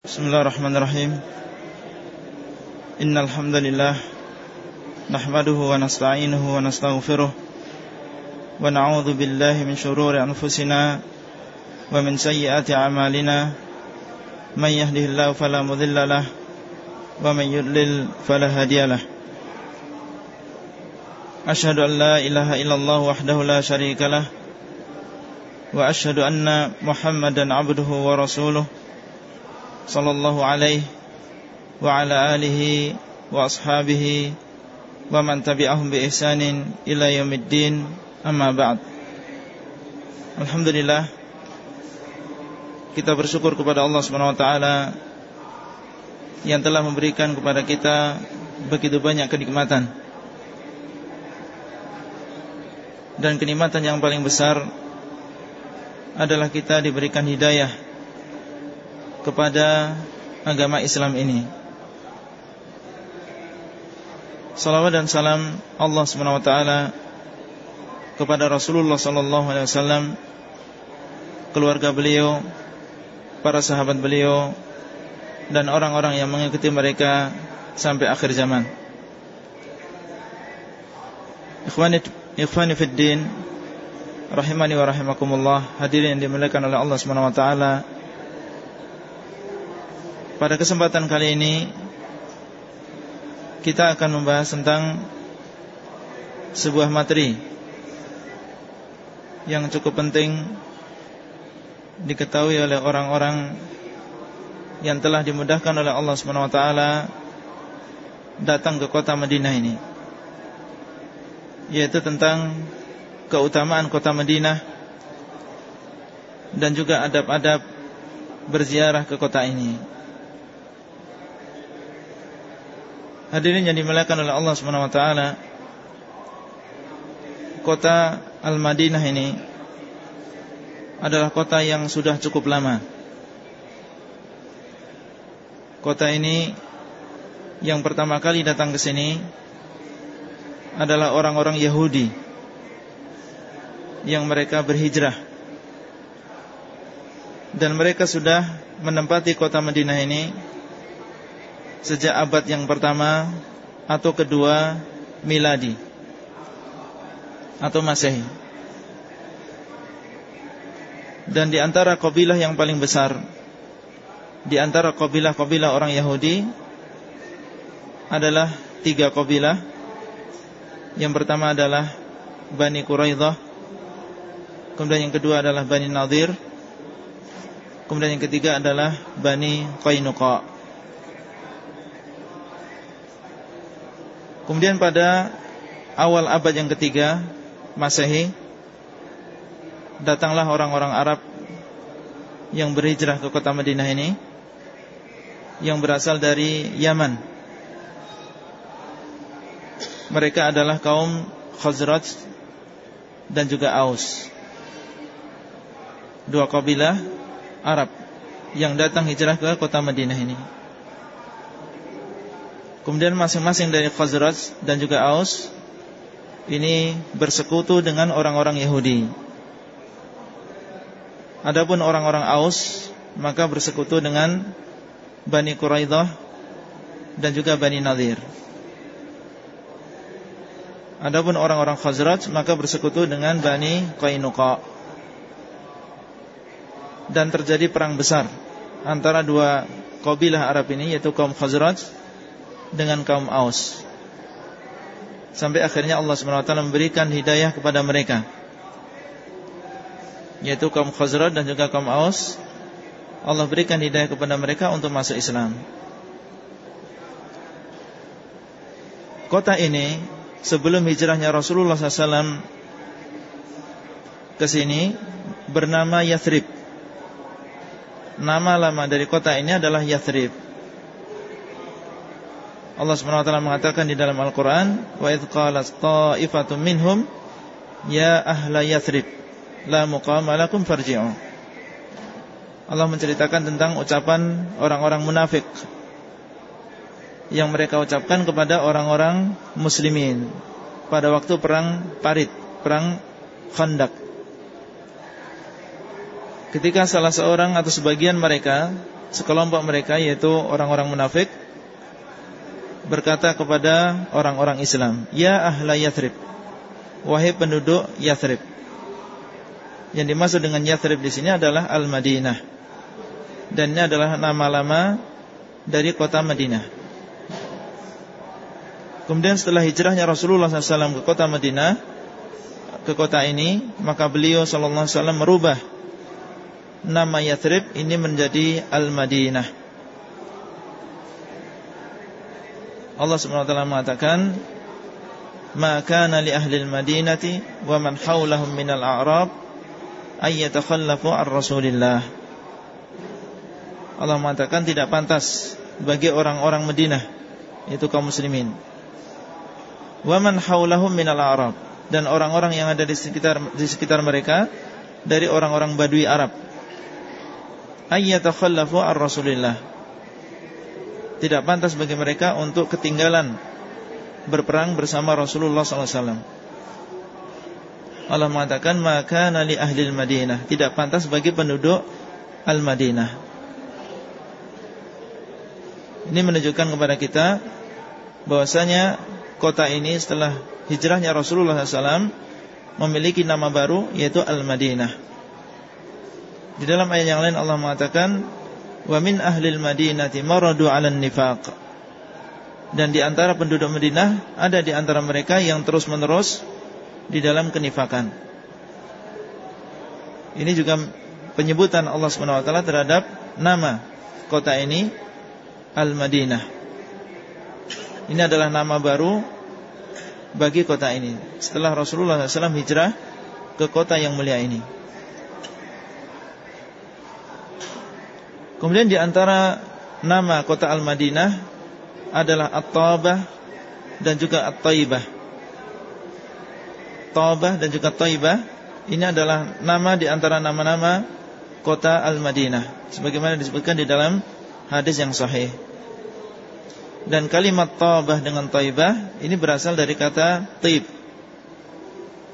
Bismillahirrahmanirrahim Innal hamdalillah nahmaduhu wa nasta'inuhu wa nastaghfiruh wa na'udzu billahi min shururi anfusina wa min sayyiati a'malina may yahdihillahu fala mudilla lahu wa may yudlil fala hadiyalah Ashhadu an la ilaha illallah wahdahu la syarika lah wa ashhadu anna Muhammadan 'abduhu wa rasuluh sallallahu alaihi wa ala alihi wa ashabihi wa man tabi'ahum bi ihsanin ila yaumiddin. Amma ba'd. Alhamdulillah kita bersyukur kepada Allah Subhanahu wa taala yang telah memberikan kepada kita begitu banyak kenikmatan. Dan kenikmatan yang paling besar adalah kita diberikan hidayah kepada agama Islam ini Salawat dan salam Allah SWT kepada Rasulullah SAW, keluarga beliau, para sahabat beliau, dan orang-orang yang mengikuti mereka sampai akhir zaman. Ikhwani, ikhwani fid din, rahimani wa rahimakumullah, hadirin yang dimuliakan oleh Allah SWT. Pada kesempatan kali ini kita akan membahas tentang sebuah materi yang cukup penting diketahui oleh orang-orang yang telah dimudahkan oleh Allah taala datang ke kota Madinah ini yaitu tentang keutamaan kota Madinah dan juga adab-adab berziarah ke kota ini. Hadirin yang dimuliakan oleh Allah Subhanahu wa taala. Kota Al-Madinah ini adalah kota yang sudah cukup lama. Kota ini yang pertama kali datang ke sini adalah orang-orang Yahudi yang mereka berhijrah dan mereka sudah menempati kota Madinah ini sejak abad yang pertama atau kedua miladi atau masehi. Dan di antara kabilah yang paling besar di antara kabilah-kabilah orang Yahudi adalah tiga kabilah. Yang pertama adalah Bani Quraidah, kemudian yang kedua adalah Bani Nadir, kemudian yang ketiga adalah Bani Qainuqa. Kemudian pada awal abad yang ketiga Masehi Datanglah orang-orang Arab Yang berhijrah ke kota Madinah ini Yang berasal dari Yaman. Mereka adalah kaum Khazraj Dan juga Aus. Dua kabilah Arab Yang datang hijrah ke kota Madinah ini Kemudian masing-masing dari Khazraj dan juga Aus ini bersekutu dengan orang-orang Yahudi. Adapun orang-orang Aus maka bersekutu dengan Bani Quraidah dan juga Bani Nadir. Adapun orang-orang Khazraj maka bersekutu dengan Bani Qainuqa. Dan terjadi perang besar antara dua kabilah Arab ini yaitu kaum Khazraj dengan kaum Aus. Sampai akhirnya Allah SWT memberikan hidayah kepada mereka Yaitu kaum Khazraj dan juga kaum Aus. Allah berikan hidayah kepada mereka untuk masuk Islam. Kota ini Sebelum hijrahnya Rasulullah SAW ke sini Bernama Yathrib. Nama lama dari kota ini adalah Yathrib Allah Subhanahu wa taala mengatakan di dalam Al-Qur'an, "Wa idz qalat ta'ifatun minhum ya ahla Yathrib la muqama lakum farji'u." Allah menceritakan tentang ucapan orang-orang munafik yang mereka ucapkan kepada orang-orang muslimin pada waktu perang Parit, perang Khandaq. Ketika salah seorang atau sebagian mereka sekelompok mereka yaitu orang-orang munafik berkata kepada orang-orang Islam, "Ya ahla Yathrib, wahai penduduk Yathrib." Yang dimaksud dengan Yathrib di sini adalah Al-Madinah. Dan ini adalah nama lama dari kota Madinah. Kemudian setelah hijrahnya Rasulullah SAW ke kota Madinah, ke kota ini, maka beliau SAW merubah nama Yathrib ini menjadi Al-Madinah. Allah Subhanahu wa taala mengatakan, "Ma kana li ahli al-Madinati wa man hawlahum min al-a'rab ay yatakhallafu ar Rasulillah." Allah mengatakan tidak pantas bagi orang-orang Madinah itu kaum muslimin. Wa man hawlahum min al-a'rab dan orang-orang yang ada di sekitar di sekitar mereka dari orang-orang Badui Arab. Ay yatakhallafu ar Rasulillah tidak pantas bagi mereka untuk ketinggalan berperang bersama Rasulullah SAW. Allah mengatakan maka nali ahli Madinah tidak pantas bagi penduduk Al Madinah. Ini menunjukkan kepada kita bahwasanya kota ini setelah hijrahnya Rasulullah SAW memiliki nama baru yaitu Al Madinah. Di dalam ayat yang lain Allah mengatakan wa min ahlil madinati maradu 'alan nifaq. Dan di antara penduduk Madinah ada di antara mereka yang terus-menerus di dalam kenifakan. Ini juga penyebutan Allah Subhanahu wa taala terhadap nama kota ini Al-Madinah. Ini adalah nama baru bagi kota ini setelah Rasulullah SAW hijrah ke kota yang mulia ini. Kemudian di antara nama kota Al-Madinah adalah At-Tabah dan juga At-Taibah. Tabah dan juga Taibah ini adalah nama di antara nama-nama kota Al-Madinah sebagaimana disebutkan di dalam hadis yang sahih. Dan kalimat Tabah dengan Taibah ini berasal dari kata Taib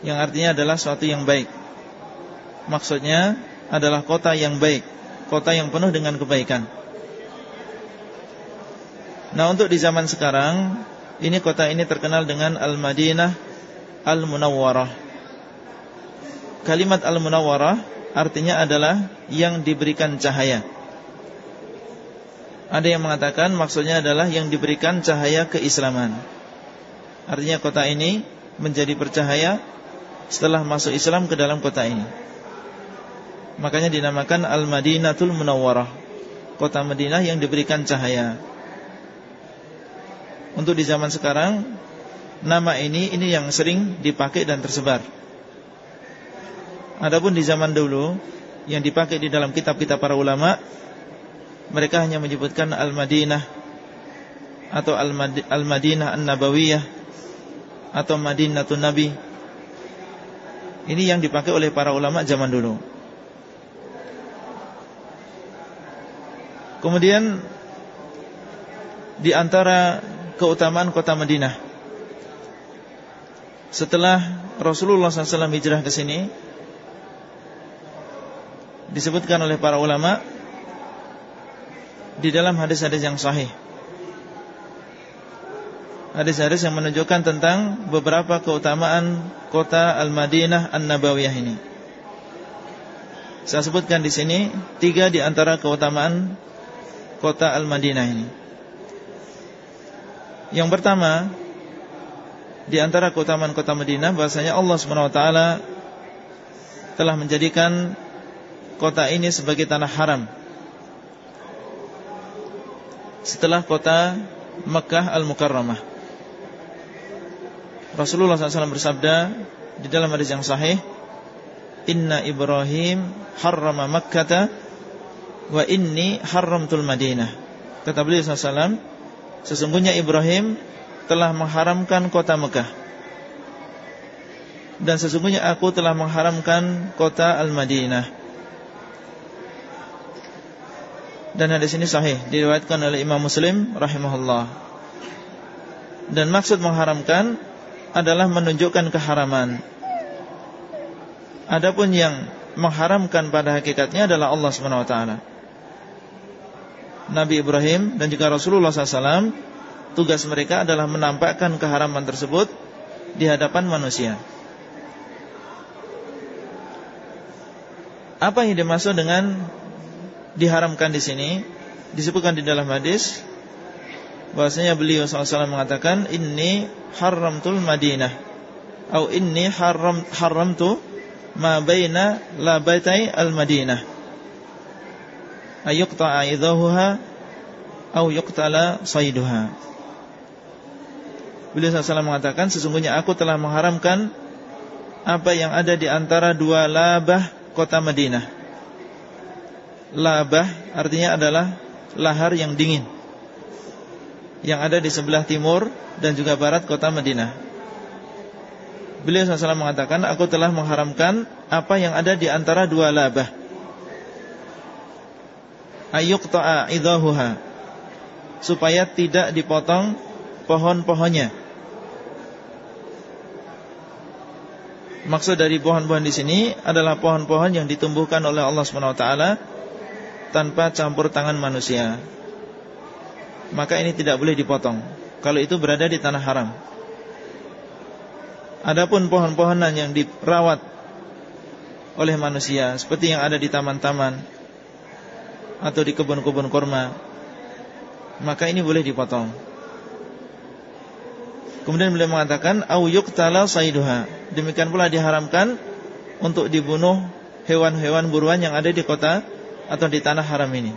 yang artinya adalah suatu yang baik. Maksudnya adalah kota yang baik kota yang penuh dengan kebaikan. Nah untuk di zaman sekarang Ini kota ini terkenal dengan Al-Madinah Al-Munawwarah. Kalimat Al-Munawwarah Artinya adalah Yang diberikan cahaya. Ada yang mengatakan Maksudnya adalah yang diberikan cahaya keislaman. Artinya kota ini Menjadi bercahaya Setelah masuk Islam ke dalam kota ini Makanya dinamakan Al-Madinatul Munawwarah. Kota Madinah yang diberikan cahaya. Untuk di zaman sekarang Nama ini Ini yang sering dipakai dan tersebar. Adapun di zaman dulu Yang dipakai di dalam kitab-kitab para ulama Mereka hanya menyebutkan Al-Madinah Atau Al-Madinah An-Nabawiyah Atau Madinatul Nabi. Ini yang dipakai oleh para ulama zaman dulu Kemudian di antara keutamaan kota Madinah setelah Rasulullah SAW hijrah ke sini disebutkan oleh para ulama di dalam hadis-hadis yang sahih. Hadis-hadis yang menunjukkan tentang beberapa keutamaan kota Al-Madinah An-Nabawiyah ini. Saya sebutkan di sini tiga di antara keutamaan kota Al-Madinah ini. Yang pertama, di antara keutamaan kota Madinah bahasanya Allah SWT telah menjadikan kota ini sebagai tanah haram. Setelah kota Mekah Al-Mukarramah. Rasulullah SAW bersabda di dalam hadis yang sahih, Inna Ibrahim harrama Makkata Wa inni haramtul Madinah. Kata beliau SAW Sesungguhnya Ibrahim telah mengharamkan kota Mekah. Dan sesungguhnya aku telah mengharamkan kota Al-Madinah. Dan hadis ini sahih Diriwayatkan oleh Imam Muslim Rahimahullah. Dan maksud mengharamkan Adalah menunjukkan keharaman. Adapun yang mengharamkan pada hakikatnya adalah Allah Subhanahu wa taala. Nabi Ibrahim dan juga Rasulullah SAW Tugas mereka adalah menampakkan keharaman tersebut Di hadapan manusia. Apa yang dimaksud dengan Diharamkan di sini? Disebutkan di dalam hadis bahwasanya beliau SAW mengatakan Inni haramtul madinah Atau inni haram, haramtu Ma baina labaitai al-madinah Ayuqta'a idhahuha Au yuqtala saiduha Beliau SAW mengatakan Sesungguhnya aku telah mengharamkan Apa yang ada di antara dua labah kota Madinah. Labah artinya adalah Lahar yang dingin Yang ada di sebelah timur Dan juga barat kota Madinah. Beliau SAW mengatakan Aku telah mengharamkan Apa yang ada di antara dua labah Ayuqta'a idahuha Supaya tidak dipotong Pohon-pohonnya Maksud dari pohon-pohon di sini adalah pohon-pohon yang ditumbuhkan oleh Allah SWT tanpa campur tangan manusia. Maka ini tidak boleh dipotong. Kalau itu berada di tanah haram. Adapun pohon-pohonan yang dirawat oleh manusia seperti yang ada di taman-taman atau di kebun-kebun kurma, maka ini boleh dipotong. Kemudian beliau mengatakan au yuqtala saiduha. Demikian pula diharamkan untuk dibunuh hewan-hewan buruan yang ada di kota atau di tanah haram ini.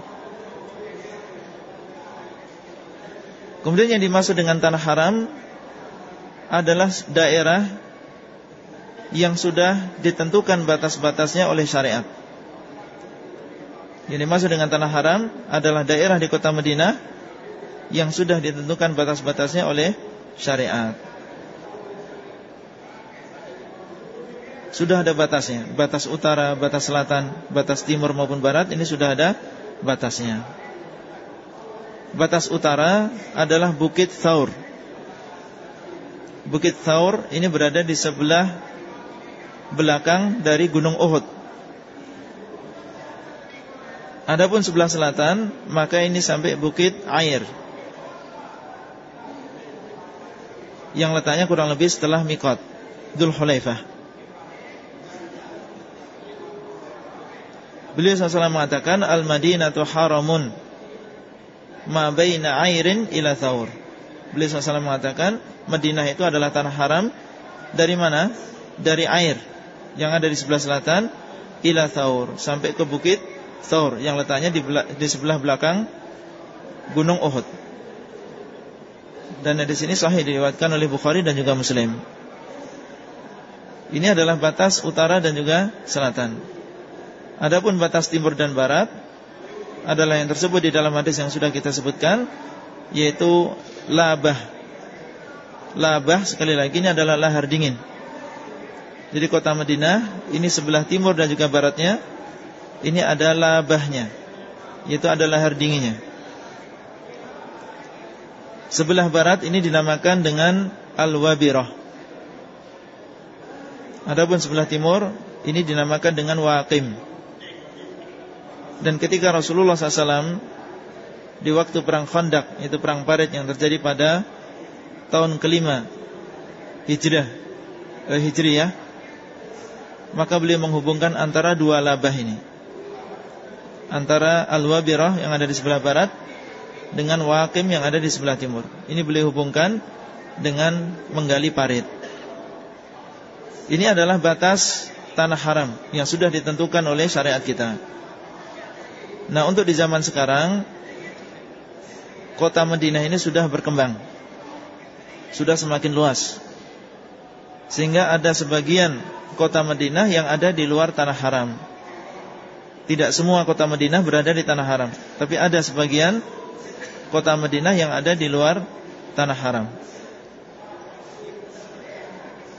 Kemudian yang dimaksud dengan tanah haram adalah daerah yang sudah ditentukan batas-batasnya oleh syariat. Yang dimaksud dengan tanah haram adalah daerah di kota Madinah yang sudah ditentukan batas-batasnya oleh syariat. Sudah ada batasnya, batas utara, batas selatan, batas timur maupun barat ini sudah ada batasnya. Batas utara adalah Bukit Thaur Bukit Thaur ini berada di sebelah belakang dari Gunung Uhud. Adapun sebelah selatan, maka ini sampai Bukit Air. Yang letaknya kurang lebih setelah Mikot, Dul Hulaifah. Beliau SAW mengatakan Al-Madinatu haramun Ma baina airin ila thawr Beliau SAW mengatakan Madinah itu adalah tanah haram Dari mana? Dari air Yang ada di sebelah selatan Ila Thaur Sampai ke bukit Thaur Yang letaknya di, di sebelah belakang Gunung Uhud Dan di sini sahih diriwayatkan oleh Bukhari dan juga Muslim Ini adalah batas utara dan juga selatan Adapun batas timur dan barat adalah yang tersebut di dalam hadis yang sudah kita sebutkan yaitu labah. Labah sekali lagi ini adalah lahar dingin. Jadi kota Madinah ini sebelah timur dan juga baratnya ini ada labahnya. Yaitu ada lahar. Sebelah barat ini dinamakan dengan Al-Wabirah. Adapun sebelah timur ini dinamakan dengan Waqim. Dan ketika Rasulullah SAW di waktu perang Khandaq itu perang Parit yang terjadi pada tahun kelima Hijrah eh, Hijriyah maka beliau menghubungkan antara dua labah ini antara Al-Wabirah yang ada di sebelah barat dengan Waqim yang ada di sebelah timur. Ini beliau hubungkan dengan menggali parit. Ini adalah batas tanah haram yang sudah ditentukan oleh syariat kita. Nah untuk di zaman sekarang kota Madinah ini sudah berkembang. Sudah semakin luas. Sehingga ada sebagian kota Madinah yang ada di luar tanah haram Tidak semua kota Madinah berada di tanah haram Tapi ada sebagian kota Madinah yang ada di luar tanah haram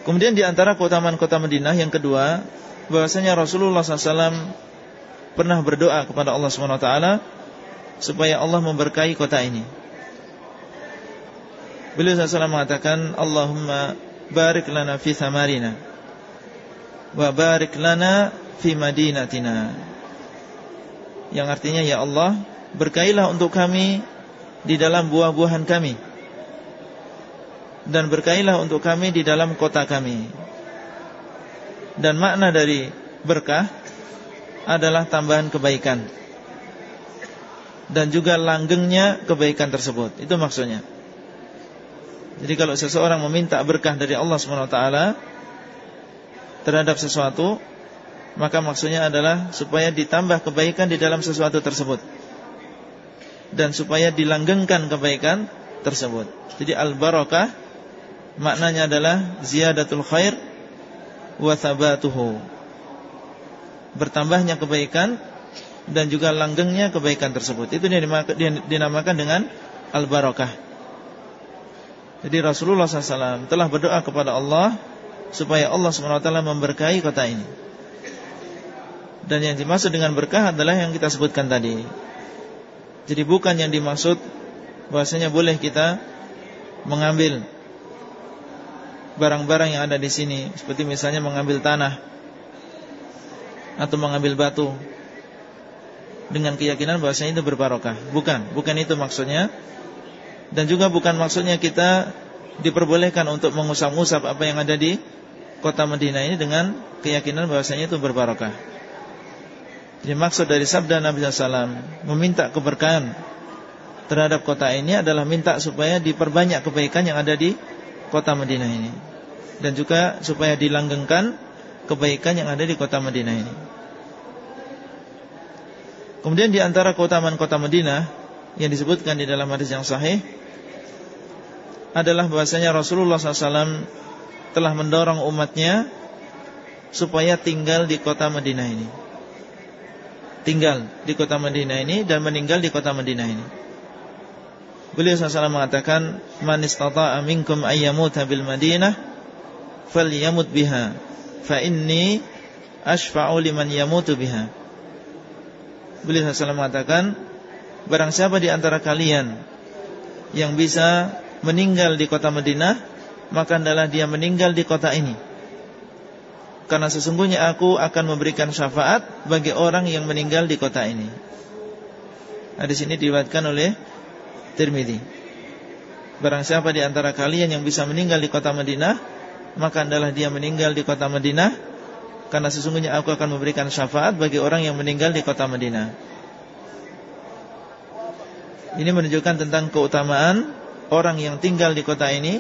Kemudian di antara kota-kota Madinah yang kedua bahwasanya Rasulullah SAW pernah berdoa kepada Allah SWT supaya Allah memberkahi kota ini. Beliau SAW mengatakan Allahumma barik lana fi thamarina wa barik lana fi madinatina. Yang artinya ya Allah Berkailah untuk kami Di dalam buah-buahan kami. Dan berkailah untuk kami Di dalam kota kami. Dan makna dari berkah Adalah tambahan kebaikan. Dan juga langgengnya kebaikan tersebut. Itu maksudnya. Jadi kalau seseorang meminta berkah dari Allah SWT Terhadap sesuatu maka maksudnya adalah supaya ditambah kebaikan di dalam sesuatu tersebut dan supaya dilanggengkan kebaikan tersebut. Jadi al-barakah maknanya adalah ziyadatul khair wa thabatuhu. Bertambahnya kebaikan dan juga langgengnya kebaikan tersebut. Itu dinamakan dengan al-barakah. Jadi Rasulullah SAW telah berdoa kepada Allah supaya Allah SWT memberkahi kota ini. Dan yang dimaksud dengan berkah adalah yang kita sebutkan tadi. Jadi bukan yang dimaksud bahasanya boleh kita mengambil barang-barang yang ada di sini, seperti misalnya mengambil tanah atau mengambil batu dengan keyakinan bahasanya itu berbarokah. Bukan, bukan itu maksudnya. Dan juga bukan maksudnya kita diperbolehkan untuk mengusap-usap apa yang ada di kota Madinah ini dengan keyakinan bahasanya itu berbarokah. Jadi maksud dari sabda Nabi SAW Meminta keberkahan terhadap kota ini adalah minta supaya diperbanyak kebaikan yang ada di kota Madinah ini. Dan juga supaya dilanggengkan kebaikan yang ada di kota Madinah ini. Kemudian di antara keutamaan kota Madinah Yang disebutkan di dalam hadis yang sahih Adalah bahasanya Rasulullah SAW Telah mendorong umatnya Supaya tinggal di kota Madinah ini tinggal di kota Madinah ini dan meninggal di kota Madinah ini. Beliau SAW mengatakan, "Man istata'a minkum ayyamuta bil Madinah falyamut biha, fa inni ashfa'u liman yamutu biha." Beliau SAW mengatakan, barang siapa di antara kalian yang bisa meninggal di kota Madinah, maka adalah dia meninggal di kota ini karena sesungguhnya aku akan memberikan syafaat bagi orang yang meninggal di kota ini. Hadis ini diriwayatkan oleh Tirmidzi. Barang siapa di antara kalian yang bisa meninggal di kota Madinah, maka adalah dia meninggal di kota Madinah karena sesungguhnya aku akan memberikan syafaat bagi orang yang meninggal di kota Madinah. Ini menunjukkan tentang keutamaan orang yang tinggal di kota ini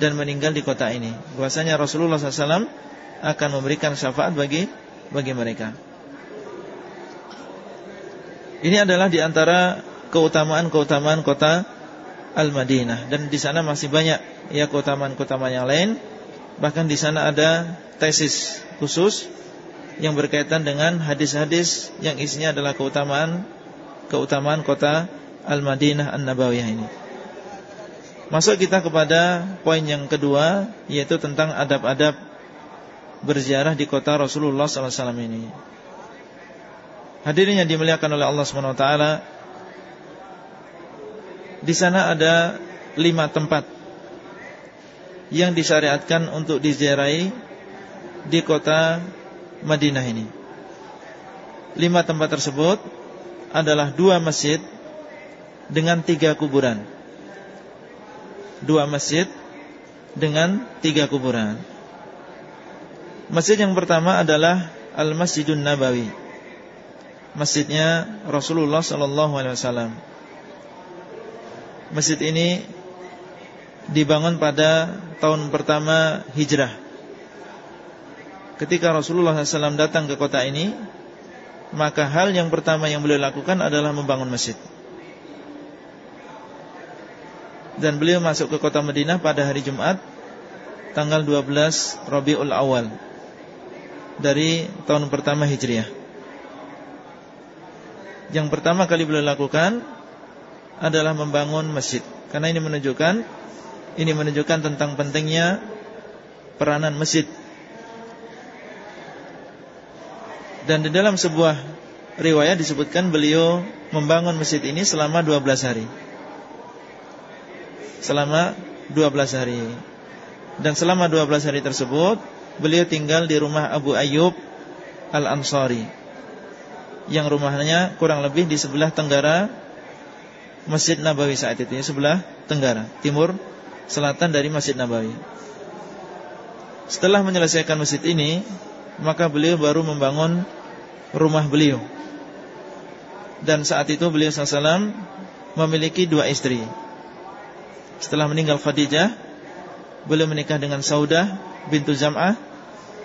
dan meninggal di kota ini. Bahwasanya Rasulullah SAW akan memberikan syafaat bagi bagi mereka. Ini adalah di antara keutamaan-keutamaan kota Al-Madinah dan di sana masih banyak ya keutamaan-keutamaan yang lain. Bahkan di sana ada tesis khusus yang berkaitan dengan hadis-hadis yang isinya adalah keutamaan keutamaan kota Al-Madinah An-Nabawiyah ini. Masuk kita kepada poin yang kedua yaitu tentang adab-adab berziarah di kota Rasulullah SAW ini. Hadirin yang dimuliakan oleh Allah SWT Di sana ada lima tempat Yang disyariatkan untuk diziarahi Di kota Madinah ini. Lima tempat tersebut Adalah dua masjid Dengan tiga kuburan. Dua masjid Dengan tiga kuburan Masjid yang pertama adalah Al-Masjidun Nabawi. Masjidnya Rasulullah sallallahu alaihi wasallam. Masjid ini dibangun pada tahun pertama Hijrah. Ketika Rasulullah SAW datang ke kota ini, maka hal yang pertama yang beliau lakukan adalah membangun masjid. Dan beliau masuk ke kota Madinah pada hari Jumat tanggal 12 Rabiul Awal dari tahun pertama Hijriah. Yang pertama kali beliau lakukan adalah membangun masjid. Karena ini menunjukkan ini menunjukkan tentang pentingnya peranan masjid. Dan di dalam sebuah riwayat disebutkan beliau membangun masjid ini selama 12 hari. Selama 12 hari. Dan selama 12 hari tersebut beliau tinggal di rumah Abu Ayyub Al-Ansari yang rumahnya kurang lebih di sebelah tenggara Masjid Nabawi saat itu, ya, sebelah tenggara, timur selatan dari Masjid Nabawi. Setelah menyelesaikan masjid ini, maka beliau baru membangun rumah beliau. Dan saat itu beliau SAW memiliki dua istri. Setelah meninggal Khadijah, beliau menikah dengan Saudah bintu Zam'ah,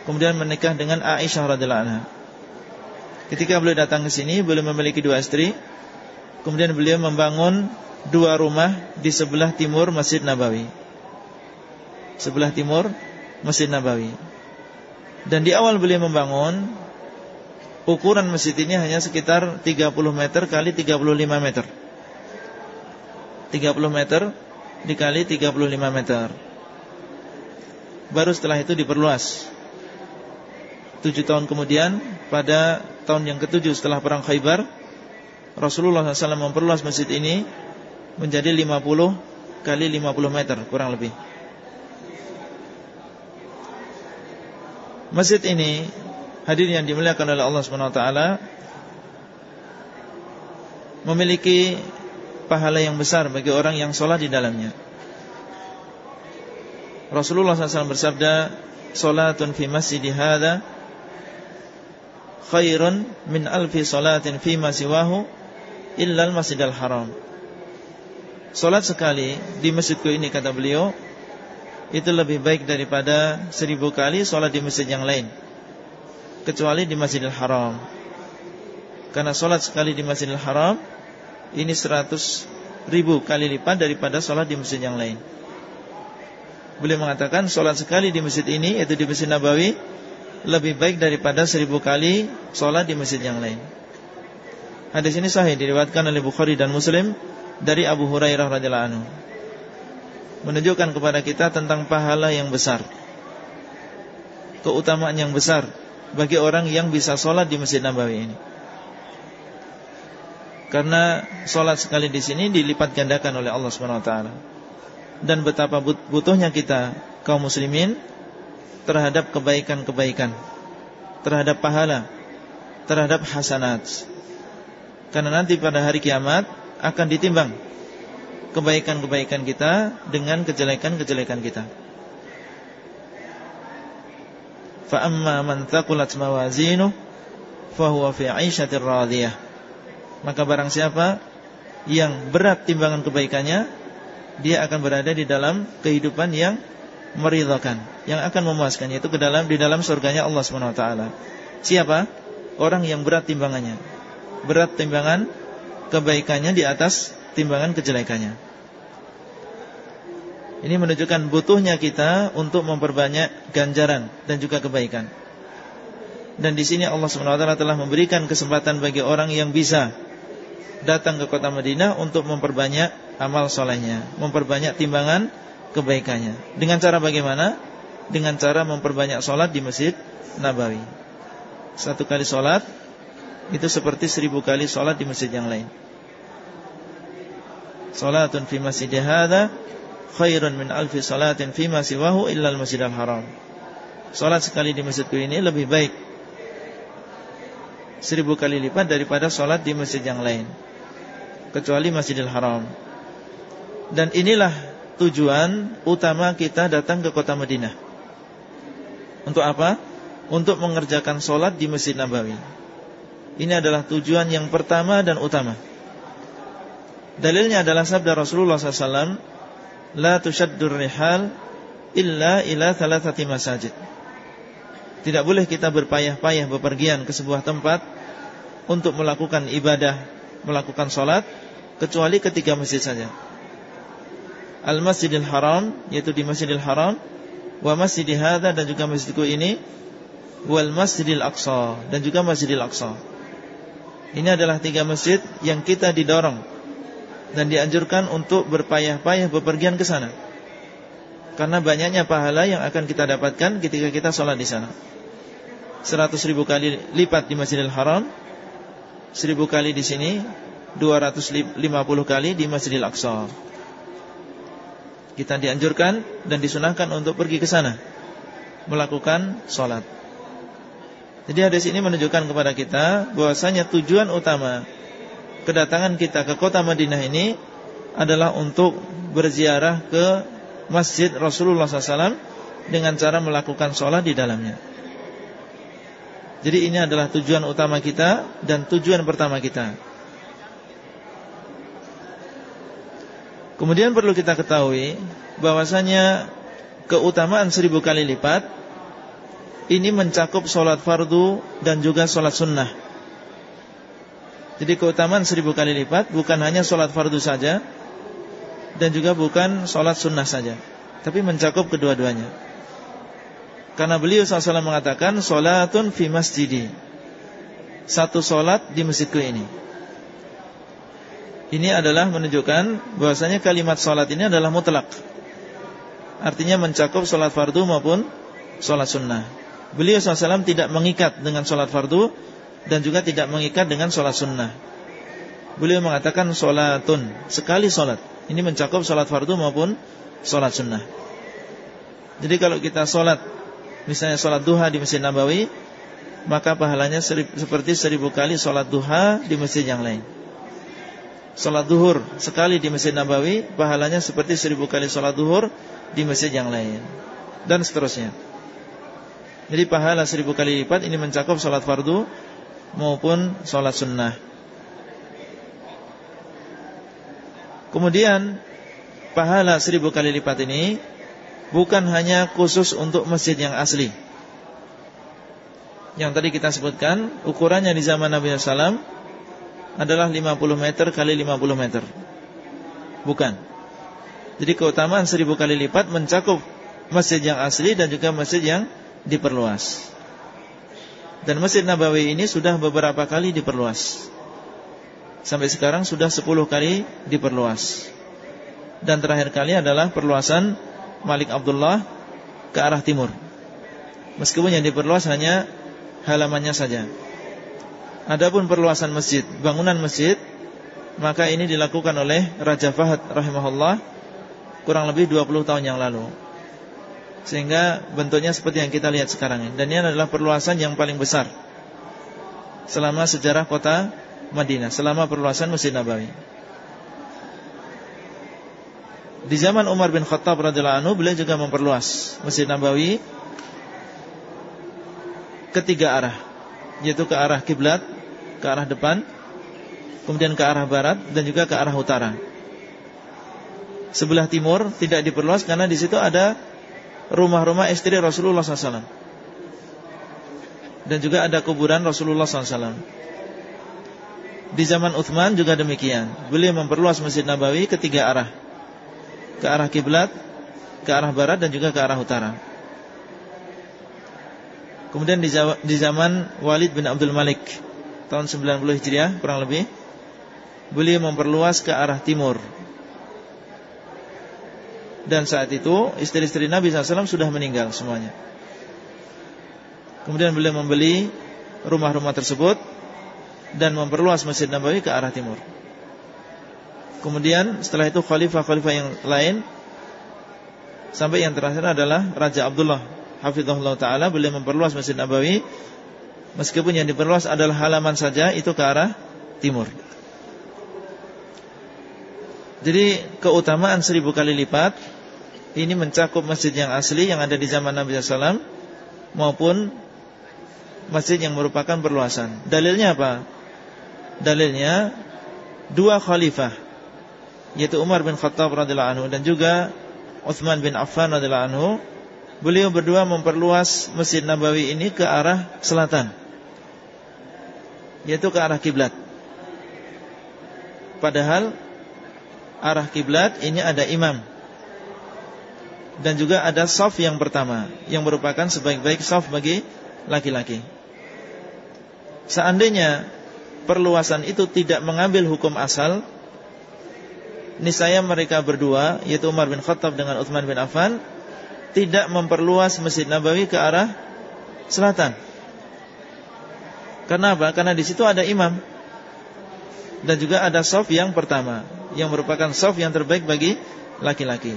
kemudian menikah dengan Aisyah radhiallahu anha. Ketika beliau datang ke sini, beliau memiliki dua istri. Kemudian beliau membangun dua rumah di sebelah timur Masjid Nabawi. Sebelah timur Masjid Nabawi. Dan di awal beliau membangun ukuran masjid ini hanya sekitar 30 meter kali 35 meter. 30 meter dikali 35 meter. Baru setelah itu diperluas. Tujuh tahun kemudian pada tahun yang ketujuh setelah perang Khaybar Rasulullah SAW memperluas masjid ini menjadi 50 kali 50 meter kurang lebih. Masjid ini hadirin yang dimuliakan oleh Allah Subhanahu memiliki pahala yang besar bagi orang yang sholat di dalamnya. Rasulullah SAW bersabda, "Salatun fi masjid hadza khairun min alfi salatin fi ma siwahu illa al-masjidil haram." Solat sekali di masjidku ini kata beliau Itu lebih baik daripada seribu kali solat di masjid yang lain Kecuali di masjidil haram Karena solat sekali di masjidil haram Ini seratus ribu kali lipat daripada solat di masjid yang lain Beliau mengatakan solat sekali di masjid ini Yaitu di masjid Nabawi Lebih baik daripada seribu kali solat di masjid yang lain. Hadis ini sahih diriwayatkan oleh Bukhari dan Muslim dari Abu Hurairah radhiyallahu anhu. Menunjukkan kepada kita tentang pahala yang besar keutamaan yang besar bagi orang yang bisa sholat di Masjid Nabawi ini. Karena sholat sekali di sini dilipat gandakan oleh Allah Subhanahu Wa Taala dan betapa butuhnya kita kaum muslimin terhadap kebaikan-kebaikan terhadap pahala terhadap hasanat karena nanti pada hari kiamat akan ditimbang kebaikan-kebaikan kita dengan kejelekan-kejelekan kita. Fa amma man thaqulat mawazinuh fa huwa fi radiyah. Maka barang siapa yang berat timbangan kebaikannya, dia akan berada di dalam kehidupan yang meridhakan, yang akan memuaskan yaitu ke dalam di dalam surganya Allah Subhanahu wa taala. Siapa? Orang yang berat timbangannya. Berat timbangan kebaikannya di atas timbangan kejelekannya. Ini menunjukkan butuhnya kita untuk memperbanyak ganjaran dan juga kebaikan. Dan di sini Allah SWT telah memberikan kesempatan bagi orang yang bisa datang ke kota Madinah untuk memperbanyak amal solehnya, memperbanyak timbangan kebaikannya. Dengan cara bagaimana? Dengan cara memperbanyak solat di Masjid Nabawi. Satu kali solat itu seperti seribu kali solat di masjid yang lain. Salatun fi masjid hadha khairun min alfi salatin fi ma siwahu illa al-masjidil haram. Salat sekali di masjidku ini lebih baik seribu kali lipat daripada salat di masjid yang lain kecuali Masjidil Haram. Dan inilah tujuan utama kita datang ke kota Madinah. Untuk apa? Untuk mengerjakan solat di Masjid Nabawi. Ini adalah tujuan yang pertama dan utama. Dalilnya adalah sabda Rasulullah SAW, La tushaddur rihal illa ila thalathati masajid. Tidak boleh kita berpayah-payah bepergian ke sebuah tempat untuk melakukan ibadah, melakukan solat, kecuali ketiga masjid saja. Al-Masjidil Haram, yaitu di Masjidil Haram, wa Masjidil Hadha dan juga masjidku ini, wal Masjidil Aqsa dan juga Masjidil Aqsa. Ini adalah tiga masjid yang kita didorong dan dianjurkan untuk berpayah-payah bepergian ke sana. Karena banyaknya pahala yang akan kita dapatkan ketika kita sholat di sana. Seratus ribu kali lipat di Masjidil Haram, seribu kali di sini, dua ratus lima puluh kali di Masjidil Aqsa. Kita dianjurkan dan disunahkan untuk pergi ke sana melakukan sholat. Jadi hadis ini menunjukkan kepada kita bahwasanya tujuan utama kedatangan kita ke kota Madinah ini adalah untuk berziarah ke Masjid Rasulullah SAW dengan cara melakukan sholat di dalamnya. Jadi ini adalah tujuan utama kita dan tujuan pertama kita. Kemudian perlu kita ketahui bahwasanya keutamaan seribu kali lipat ini mencakup sholat fardu dan juga sholat sunnah. Jadi keutamaan seribu kali lipat bukan hanya sholat fardu saja dan juga bukan sholat sunnah saja, tapi mencakup kedua-duanya. Karena beliau SAW mengatakan sholatun fi masjidi, satu sholat di masjidku ini. Ini adalah menunjukkan bahwasanya kalimat sholat ini adalah mutlak. Artinya mencakup sholat fardu maupun sholat sunnah. Beliau SAW tidak mengikat dengan sholat fardu Dan juga tidak mengikat dengan sholat sunnah Beliau mengatakan sholatun Sekali sholat Ini mencakup sholat fardu maupun sholat sunnah Jadi kalau kita sholat Misalnya sholat duha di Masjid Nabawi Maka pahalanya seperti seribu kali sholat duha di masjid yang lain Sholat duhur sekali di Masjid Nabawi Pahalanya seperti seribu kali sholat duhur di masjid yang lain Dan seterusnya jadi pahala seribu kali lipat ini mencakup sholat fardu maupun sholat sunnah. Kemudian pahala seribu kali lipat ini bukan hanya khusus untuk masjid yang asli. Yang tadi kita sebutkan ukurannya di zaman Nabi SAW adalah 50 meter kali 50 meter. Bukan. Jadi keutamaan seribu kali lipat mencakup masjid yang asli dan juga masjid yang diperluas. Dan Masjid Nabawi ini sudah beberapa kali diperluas. Sampai sekarang sudah 10 kali diperluas. Dan terakhir kali adalah perluasan Malik Abdullah ke arah timur. Meskipun yang diperluas hanya halamannya saja. Adapun perluasan masjid, bangunan masjid, maka ini dilakukan oleh Raja Fahad rahimahullah kurang lebih 20 tahun yang lalu. Sehingga bentuknya seperti yang kita lihat sekarang ini. Dan ini adalah perluasan yang paling besar Selama sejarah kota Madinah Selama perluasan Masjid Nabawi. Di zaman Umar bin Khattab radhiyallahu anhu Beliau juga memperluas Masjid Nabawi Ketiga arah Yaitu ke arah kiblat Ke arah depan Kemudian ke arah barat Dan juga ke arah utara. Sebelah timur tidak diperluas Karena di situ ada rumah-rumah istri Rasulullah SAW Dan juga ada kuburan Rasulullah SAW Di zaman Uthman juga demikian. Beliau memperluas Masjid Nabawi ketiga arah. Ke arah kiblat, ke arah barat dan juga ke arah utara Kemudian di zaman Walid bin Abdul Malik Tahun 90 Hijriah kurang lebih Beliau memperluas ke arah timur. Dan saat itu istri-istri Nabi SAW sudah meninggal semuanya. Kemudian beliau membeli rumah-rumah tersebut Dan memperluas Masjid Nabawi ke arah timur. Kemudian setelah itu khalifah-khalifah yang lain Sampai yang terakhir adalah Raja Abdullah Hafizahullah Ta'ala Beliau memperluas Masjid Nabawi Meskipun yang diperluas adalah halaman saja Itu ke arah timur Jadi keutamaan seribu kali lipat ini mencakup masjid yang asli yang ada di zaman Nabi SAW maupun masjid yang merupakan perluasan. Dalilnya apa? Dalilnya dua khalifah yaitu Umar bin Khattab radhiyallahu anhu dan juga Uthman bin Affan radhiyallahu anhu beliau berdua memperluas Masjid Nabawi ini ke arah selatan yaitu ke arah kiblat. Padahal arah kiblat ini ada imam dan juga ada soft yang pertama yang merupakan sebaik-baik soft bagi laki-laki. Seandainya perluasan itu tidak mengambil hukum asal, niscaya mereka berdua yaitu Umar bin Khattab dengan Uthman bin Affan tidak memperluas Masjid Nabawi ke arah selatan. Kenapa? Karena di situ ada imam dan juga ada soft yang pertama yang merupakan soft yang terbaik bagi laki-laki.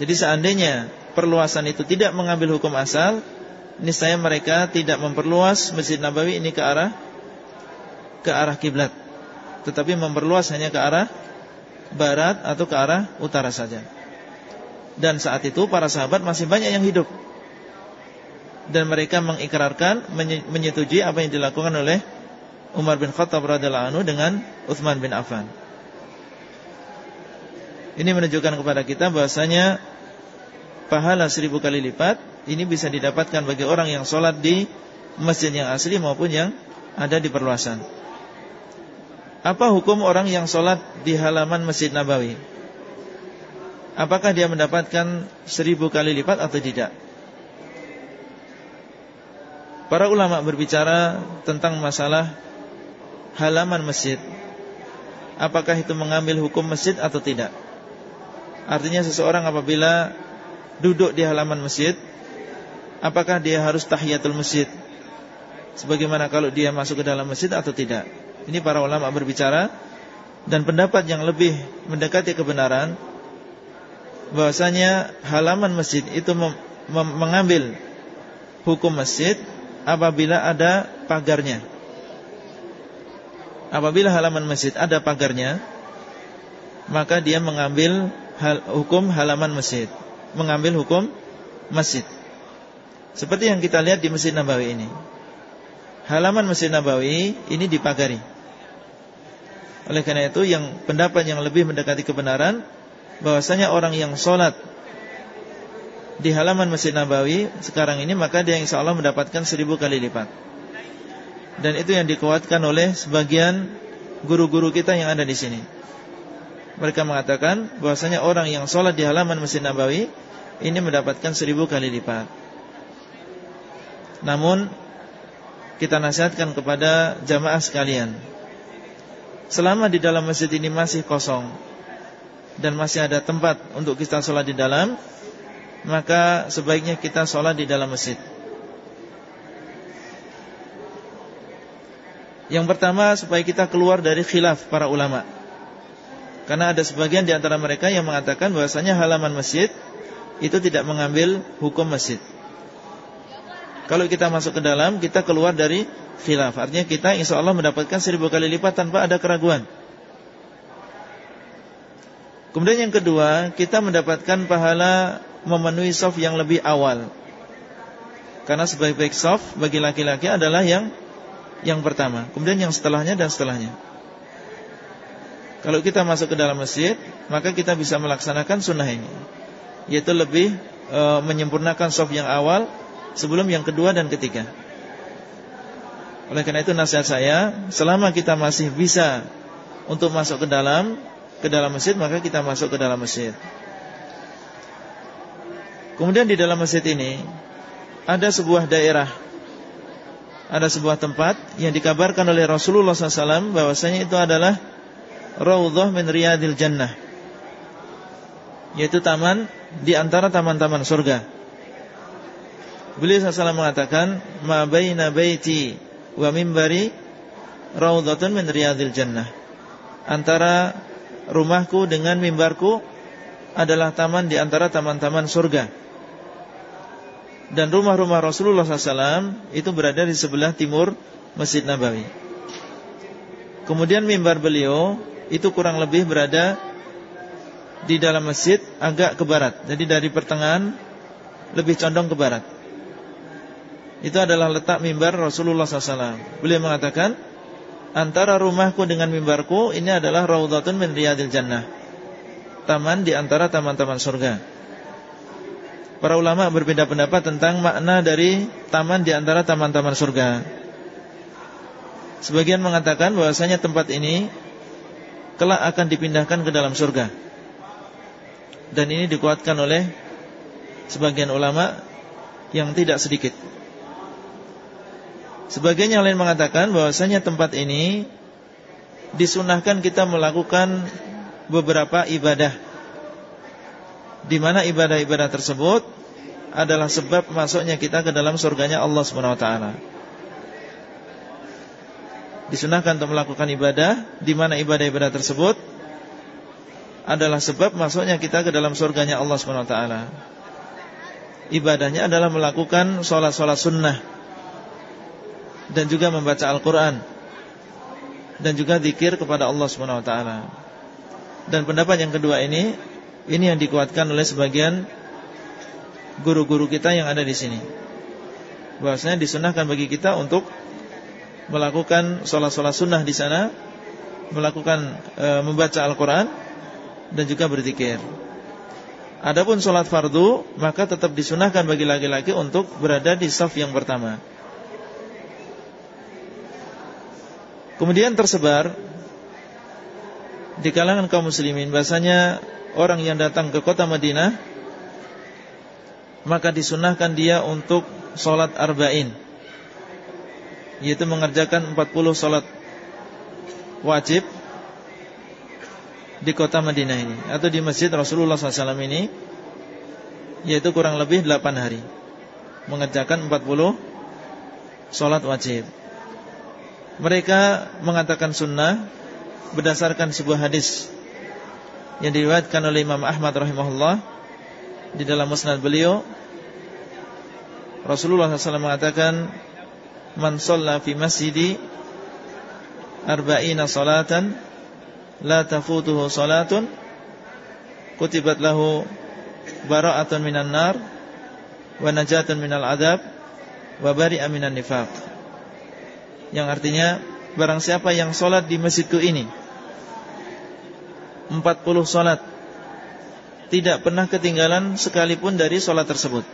Jadi seandainya perluasan itu tidak mengambil hukum asal, niscaya mereka tidak memperluas Masjid Nabawi ini ke arah ke arah kiblat, tetapi memperluas hanya ke arah barat atau ke arah utara saja. Dan saat itu para sahabat masih banyak yang hidup. Dan mereka mengikrarkan, menyetujui apa yang dilakukan oleh Umar bin Khattab radhiyallahu anhu dengan Uthman bin Affan. Ini menunjukkan kepada kita bahasanya pahala seribu kali lipat ini bisa didapatkan bagi orang yang sholat di masjid yang asli maupun yang ada di perluasan. Apa hukum orang yang sholat di halaman masjid Nabawi? Apakah dia mendapatkan seribu kali lipat atau tidak? Para ulama berbicara tentang masalah halaman masjid. Apakah itu mengambil hukum masjid atau tidak? Artinya seseorang apabila Duduk di halaman masjid Apakah dia harus tahiyatul masjid? Sebagaimana kalau dia masuk ke dalam masjid atau tidak? Ini para ulama berbicara Dan pendapat yang lebih mendekati kebenaran bahwasanya halaman masjid itu mengambil hukum masjid apabila ada pagarnya. Apabila halaman masjid ada pagarnya maka dia mengambil hal, hukum halaman masjid mengambil hukum masjid. Seperti yang kita lihat di Masjid Nabawi ini. Halaman Masjid Nabawi ini dipagari. Oleh karena itu yang pendapat yang lebih mendekati kebenaran bahwasanya orang yang sholat di halaman Masjid Nabawi sekarang ini maka dia insya Allah mendapatkan seribu kali lipat dan itu yang dikuatkan oleh sebagian guru-guru kita yang ada di sini. Mereka mengatakan bahwasanya orang yang sholat di halaman Masjid Nabawi ini mendapatkan seribu kali lipat. Namun kita nasihatkan kepada jamaah sekalian, selama di dalam masjid ini masih kosong dan masih ada tempat untuk kita sholat di dalam, maka sebaiknya kita sholat di dalam masjid. Yang pertama supaya kita keluar dari khilaf para ulama. Karena ada sebagian di antara mereka yang mengatakan bahwasanya halaman masjid itu tidak mengambil hukum masjid. Kalau kita masuk ke dalam, kita keluar dari khilaf. Artinya kita insya Allah mendapatkan seribu kali lipat tanpa ada keraguan. Kemudian yang kedua, kita mendapatkan pahala memenuhi soft yang lebih awal. Karena sebaik-baik soft bagi laki-laki adalah yang yang pertama, kemudian yang setelahnya dan setelahnya. Kalau kita masuk ke dalam masjid, maka kita bisa melaksanakan sunnah ini, yaitu lebih e, menyempurnakan soft yang awal sebelum yang kedua dan ketiga. Oleh karena itu nasihat saya, selama kita masih bisa untuk masuk ke dalam ke dalam masjid, maka kita masuk ke dalam masjid. Kemudian di dalam masjid ini ada sebuah daerah ada sebuah tempat yang dikabarkan oleh Rasulullah SAW bahwasanya itu adalah Raudhah min Riyadil Jannah yaitu taman di antara taman-taman surga. Beliau SAW mengatakan ma baina baiti wa mimbari raudhatun min riyadil jannah. Antara rumahku dengan mimbarku adalah taman di antara taman-taman surga dan rumah-rumah Rasulullah SAW itu berada di sebelah timur Masjid Nabawi. Kemudian mimbar beliau itu kurang lebih berada di dalam masjid agak ke barat. Jadi dari pertengahan lebih condong ke barat. Itu adalah letak mimbar Rasulullah SAW. Beliau mengatakan, antara rumahku dengan mimbarku ini adalah raudhatun min riyadil jannah. Taman di antara taman-taman surga. Para ulama berbeda pendapat tentang makna dari taman di antara taman-taman surga. Sebagian mengatakan bahwasanya tempat ini kelak akan dipindahkan ke dalam surga. Dan ini dikuatkan oleh sebagian ulama yang tidak sedikit. Sebagian yang lain mengatakan bahwasanya tempat ini disunahkan kita melakukan beberapa ibadah di mana ibadah-ibadah tersebut adalah sebab masuknya kita ke dalam surganya Allah Subhanahu wa taala. Disunahkan untuk melakukan ibadah di mana ibadah-ibadah tersebut adalah sebab masuknya kita ke dalam surganya Allah Subhanahu wa taala. ibadahnya adalah melakukan sholat-sholat sunnah dan juga membaca Al-Quran dan juga zikir kepada Allah Subhanahu Wa Taala. Dan pendapat yang kedua ini, ini yang dikuatkan oleh sebagian guru-guru kita yang ada di sini. Bahwasanya disunahkan bagi kita untuk melakukan sholat-sholat sunnah di sana, melakukan e, membaca Al-Quran dan juga berzikir. Adapun sholat fardu maka tetap disunahkan bagi laki-laki untuk berada di saf yang pertama. Kemudian tersebar di kalangan kaum muslimin bahasanya orang yang datang ke kota Madinah maka disunahkan dia untuk sholat arba'in yaitu mengerjakan 40 sholat wajib di kota Madinah ini atau di masjid Rasulullah SAW ini yaitu kurang lebih 8 hari mengerjakan 40 sholat wajib mereka mengatakan sunnah berdasarkan sebuah hadis yang diriwayatkan oleh Imam Ahmad rahimahullah di dalam musnad beliau. Rasulullah SAW mengatakan man shalla fi masjidi arba'ina salatan la tafutuhu salatun kutibat lahu bara'atun minan nar wa najatun minal adab wa bari'a minan nifaq yang artinya barang siapa yang sholat di masjidku ini 40 sholat Tidak pernah ketinggalan sekalipun dari sholat tersebut.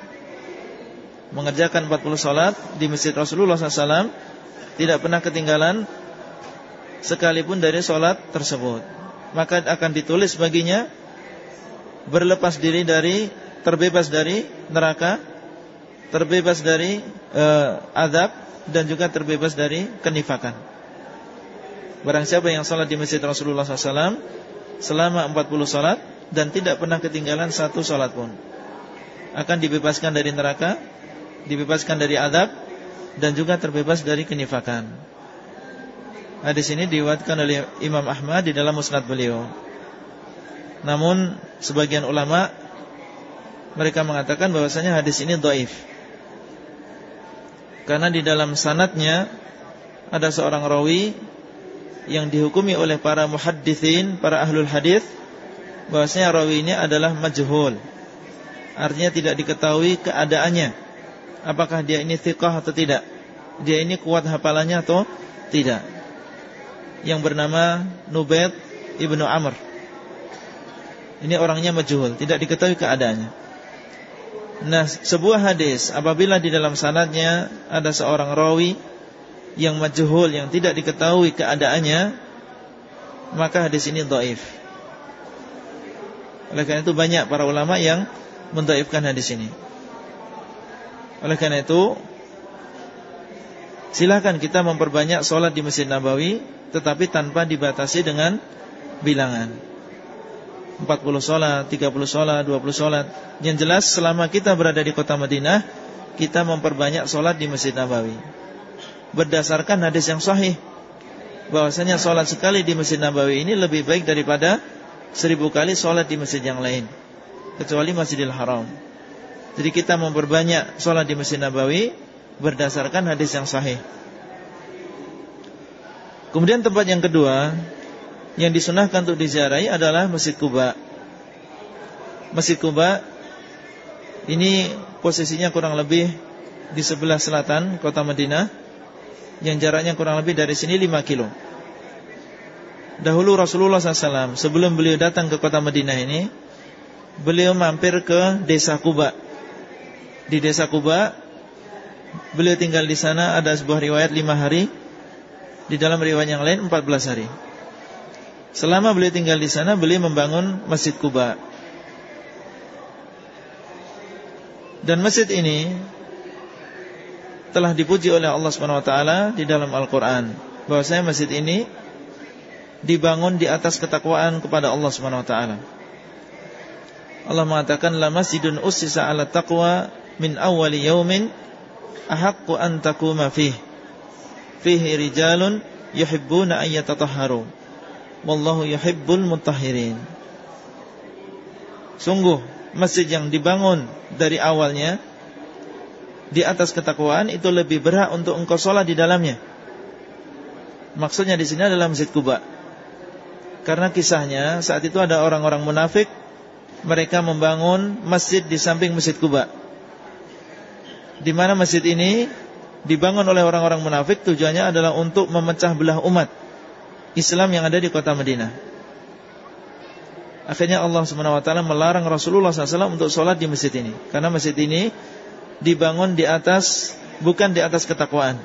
Mengerjakan 40 sholat di masjid Rasulullah SAW Tidak pernah ketinggalan Sekalipun dari sholat tersebut. Maka akan ditulis baginya Berlepas diri dari Terbebas dari neraka Terbebas dari uh, Adab dan juga terbebas dari kenifakan. Barang siapa yang salat di masjid Rasulullah SAW selama 40 salat dan tidak pernah ketinggalan satu salat pun, akan dibebaskan dari neraka, dibebaskan dari adab dan juga terbebas dari kenifakan. Hadis ini diwatkan oleh Imam Ahmad di dalam musnad beliau. Namun sebagian ulama mereka mengatakan bahwasanya hadis ini doif karena di dalam sanatnya ada seorang rawi yang dihukumi oleh para muhaddithin, para ahlul hadis bahwasanya rawi ini adalah majhul. Artinya tidak diketahui keadaannya. Apakah dia ini thiqah atau tidak? Dia ini kuat hafalannya atau tidak? Yang bernama Nubaid ibnu Amr. Ini orangnya majhul, tidak diketahui keadaannya. Nah, sebuah hadis apabila di dalam sanadnya ada seorang rawi yang majhul yang tidak diketahui keadaannya, maka hadis ini dhaif. Oleh karena itu banyak para ulama yang mendhaifkan hadis ini. Oleh karena itu silakan kita memperbanyak sholat di Masjid Nabawi tetapi tanpa dibatasi dengan bilangan. 40 sholat, 30 sholat, 20 sholat. Yang jelas selama kita berada di kota Madinah Kita memperbanyak sholat di Masjid Nabawi. Berdasarkan hadis yang sahih bahwasanya sholat sekali di Masjid Nabawi ini lebih baik daripada Seribu kali sholat di masjid yang lain Kecuali Masjidil Haram. Jadi kita memperbanyak sholat di Masjid Nabawi Berdasarkan hadis yang sahih. Kemudian tempat yang kedua yang disunahkan untuk diziarahi adalah Masjid Kuba. Masjid Kuba ini posisinya kurang lebih di sebelah selatan kota Madinah yang jaraknya kurang lebih dari sini 5 kilo. Dahulu Rasulullah SAW sebelum beliau datang ke kota Madinah ini, beliau mampir ke desa Kuba. Di desa Kuba, beliau tinggal di sana ada sebuah riwayat 5 hari, di dalam riwayat yang lain 14 hari. Selama beliau tinggal di sana, beliau membangun Masjid Kuba. Dan masjid ini telah dipuji oleh Allah Subhanahu wa taala di dalam Al-Qur'an bahwasanya masjid ini dibangun di atas ketakwaan kepada Allah Subhanahu wa taala. Allah mengatakan la masjidun ussisa 'ala taqwa min awwali yaumin ahaqqu an taquma fihi. Fihi rijalun yuhibbuna an yatatahharu Wallahu yuhibbul mutahhirin Sungguh masjid yang dibangun dari awalnya di atas ketakwaan itu lebih berhak untuk engkau sholat di dalamnya. Maksudnya di sini adalah Masjid Kuba. Karena kisahnya saat itu ada orang-orang munafik mereka membangun masjid di samping Masjid Kuba. Di mana masjid ini dibangun oleh orang-orang munafik tujuannya adalah untuk memecah belah umat Islam yang ada di kota Madinah. Akhirnya Allah SWT melarang Rasulullah SAW untuk sholat di masjid ini. Karena masjid ini dibangun di atas Bukan di atas ketakwaan.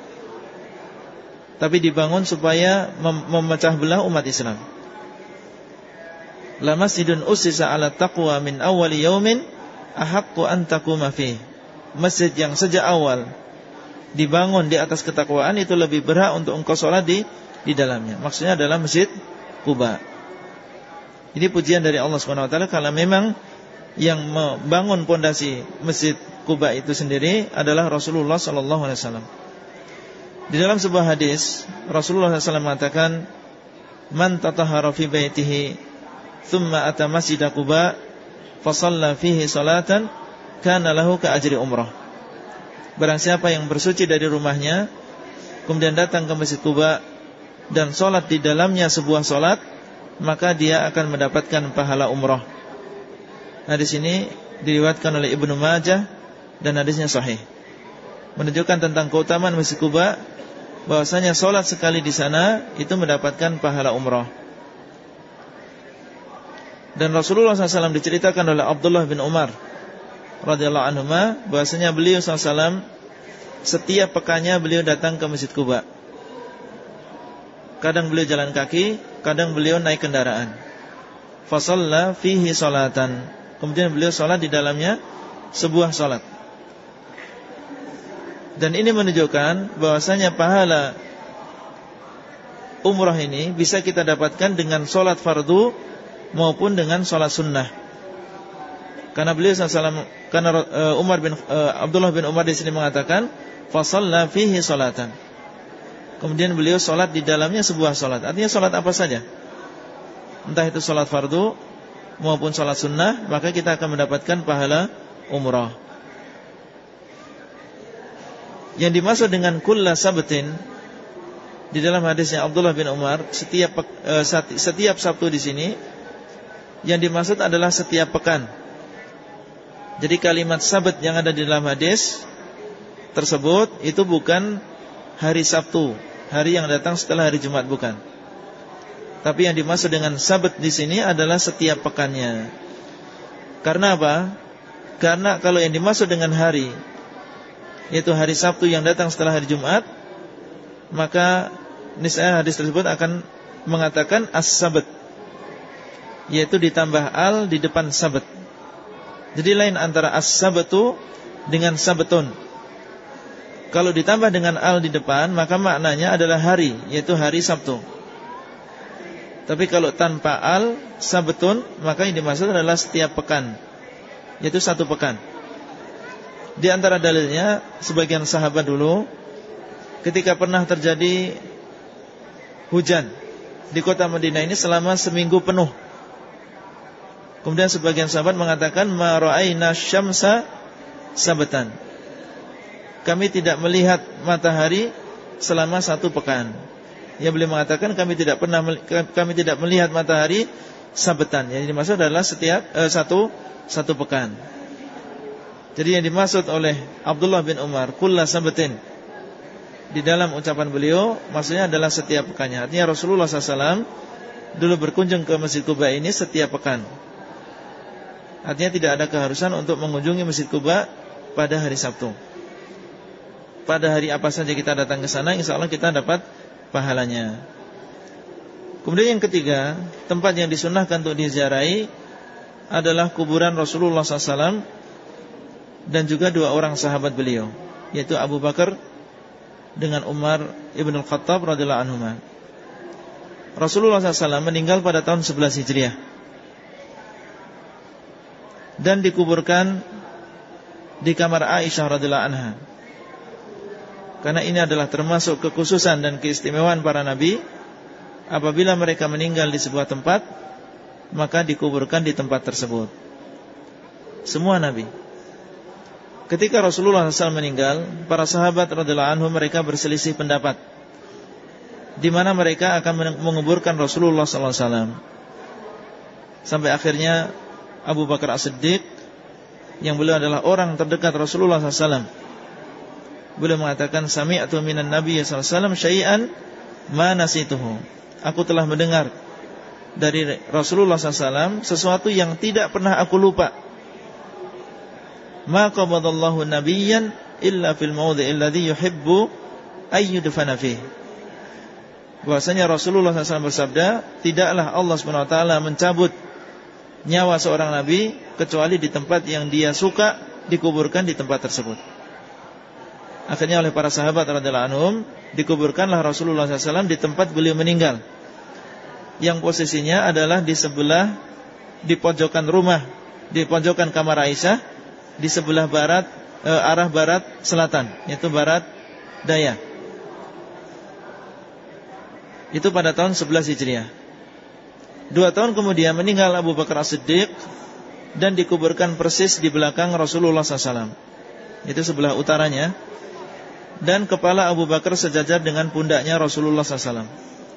Tapi dibangun supaya mem memecah belah umat Islam. La masjidun usisa ala taqwa min awali yaumin Ahaqqu an taquma Masjid yang sejak awal dibangun di atas ketakwaan itu lebih berhak untuk engkau sholat di di dalamnya. Maksudnya adalah masjid Kuba. Ini pujian dari Allah Subhanahu Wa Taala kalau memang yang membangun pondasi masjid Kuba itu sendiri adalah Rasulullah Sallallahu Alaihi Wasallam. Di dalam sebuah hadis Rasulullah SAW mengatakan, "Man tatahara fi baitihi, thumma ata masjid Kuba, fasalla fihi salatan, kana lahu ka ajri umrah." Barang siapa yang bersuci dari rumahnya Kemudian datang ke Masjid Kuba Dan sholat di dalamnya sebuah sholat Maka dia akan mendapatkan pahala umrah. Nah di sini diriwatkan oleh Ibnu Majah Dan hadisnya sahih. Menunjukkan tentang keutamaan Masjid Kuba bahwasanya sholat sekali di sana Itu mendapatkan pahala umrah. Dan Rasulullah SAW diceritakan oleh Abdullah bin Umar radhiyallahu anhu bahwasanya beliau SAW setiap pekannya beliau datang ke Masjid Kuba. Kadang beliau jalan kaki, kadang beliau naik kendaraan. Fasalla fihi salatan. Kemudian beliau salat di dalamnya sebuah salat. Dan ini menunjukkan bahwasanya pahala umrah ini bisa kita dapatkan dengan salat fardu maupun dengan salat sunnah. Karena beliau SAW karena uh, Umar bin uh, Abdullah bin Umar di sini mengatakan fasalla fihi salatan. Kemudian beliau salat di dalamnya sebuah salat. Artinya salat apa saja. Entah itu salat fardu maupun salat sunnah, maka kita akan mendapatkan pahala umrah. Yang dimaksud dengan kulla sabatin di dalam hadisnya Abdullah bin Umar, setiap uh, setiap Sabtu di sini yang dimaksud adalah setiap pekan jadi kalimat sabat yang ada di dalam hadis tersebut itu bukan hari Sabtu, hari yang datang setelah hari Jumat bukan. Tapi yang dimaksud dengan sabat di sini adalah setiap pekannya. Karena apa? Karena kalau yang dimaksud dengan hari yaitu hari Sabtu yang datang setelah hari Jumat, maka niscaya hadis tersebut akan mengatakan as-sabat yaitu ditambah al di depan sabat. Jadi lain antara as-sabatu dengan sabetun. Kalau ditambah dengan al di depan, maka maknanya adalah hari, yaitu hari Sabtu. Tapi kalau tanpa al, sabetun, maka yang dimaksud adalah setiap pekan, yaitu satu pekan. Di antara dalilnya, sebagian sahabat dulu, ketika pernah terjadi hujan di kota Madinah ini selama seminggu penuh. Kemudian sebagian sahabat mengatakan ma ra'ayna syamsa sabatan. Kami tidak melihat matahari selama satu pekan. Ya beliau mengatakan kami tidak pernah kami tidak melihat matahari sabatan. Yang dimaksud adalah setiap eh, satu satu pekan. Jadi yang dimaksud oleh Abdullah bin Umar kulla sabatin di dalam ucapan beliau maksudnya adalah setiap pekannya. Artinya Rasulullah SAW dulu berkunjung ke Masjid Kuba ini setiap pekan. Artinya tidak ada keharusan untuk mengunjungi Masjid Kuba pada hari Sabtu. Pada hari apa saja kita datang ke sana, insya Allah kita dapat pahalanya. Kemudian yang ketiga, tempat yang disunahkan untuk diziarahi adalah kuburan Rasulullah SAW dan juga dua orang sahabat beliau, yaitu Abu Bakar dengan Umar ibn al-Khattab radhiyallahu anhu. Rasulullah SAW meninggal pada tahun 11 Hijriah dan dikuburkan di kamar Aisyah radhiyallahu anha. Karena ini adalah termasuk kekhususan dan keistimewaan para nabi apabila mereka meninggal di sebuah tempat maka dikuburkan di tempat tersebut. Semua nabi. Ketika Rasulullah SAW meninggal, para sahabat radhiyallahu anhu mereka berselisih pendapat di mana mereka akan menguburkan Rasulullah SAW. Sampai akhirnya Abu Bakar As-Siddiq yang beliau adalah orang terdekat Rasulullah SAW. Beliau mengatakan sami'tu minan Nabi sallallahu alaihi wasallam syai'an ma nasituhu. Aku telah mendengar dari Rasulullah SAW sesuatu yang tidak pernah aku lupa. Ma qabadallahu nabiyyan illa fil mawdhi'il ladzi yuhibbu ayyudfana fihi. Bahwasanya Rasulullah SAW bersabda, tidaklah Allah SWT mencabut nyawa seorang nabi kecuali di tempat yang dia suka dikuburkan di tempat tersebut. Akhirnya oleh para sahabat radhiyallahu anhum dikuburkanlah Rasulullah SAW di tempat beliau meninggal. Yang posisinya adalah di sebelah di pojokan rumah, di pojokan kamar Aisyah di sebelah barat e, arah barat selatan, yaitu barat daya. Itu pada tahun 11 Hijriah. Dua tahun kemudian meninggal Abu Bakar As-Siddiq dan dikuburkan persis di belakang Rasulullah SAW. Itu sebelah utaranya. Dan kepala Abu Bakar sejajar dengan pundaknya Rasulullah SAW.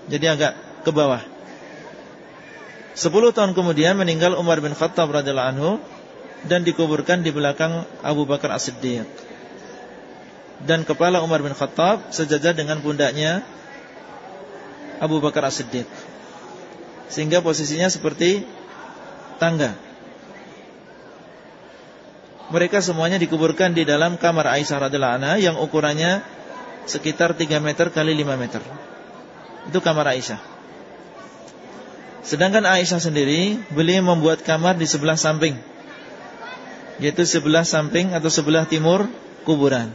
Jadi agak ke bawah. Sepuluh tahun kemudian meninggal Umar bin Khattab radhiyallahu anhu dan dikuburkan di belakang Abu Bakar As-Siddiq. Dan kepala Umar bin Khattab sejajar dengan pundaknya Abu Bakar As-Siddiq. Sehingga posisinya seperti tangga. Mereka semuanya dikuburkan di dalam kamar Aisyah radhiyallahu anha yang ukurannya sekitar 3 meter kali 5 meter. Itu kamar Aisyah. Sedangkan Aisyah sendiri beliau membuat kamar di sebelah samping yaitu sebelah samping atau sebelah timur kuburan.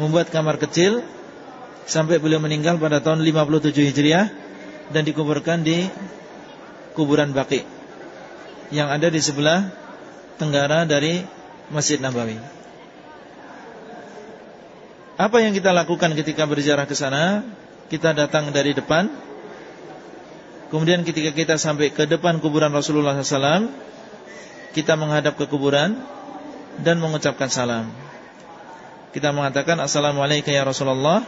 Membuat kamar kecil sampai beliau meninggal pada tahun 57 Hijriah dan dikuburkan di kuburan Baqi yang ada di sebelah tenggara dari Masjid Nabawi. Apa yang kita lakukan ketika berziarah ke sana? Kita datang dari depan. Kemudian ketika kita sampai ke depan kuburan Rasulullah SAW kita menghadap ke kuburan dan mengucapkan salam. Kita mengatakan Assalamualaikum ya Rasulullah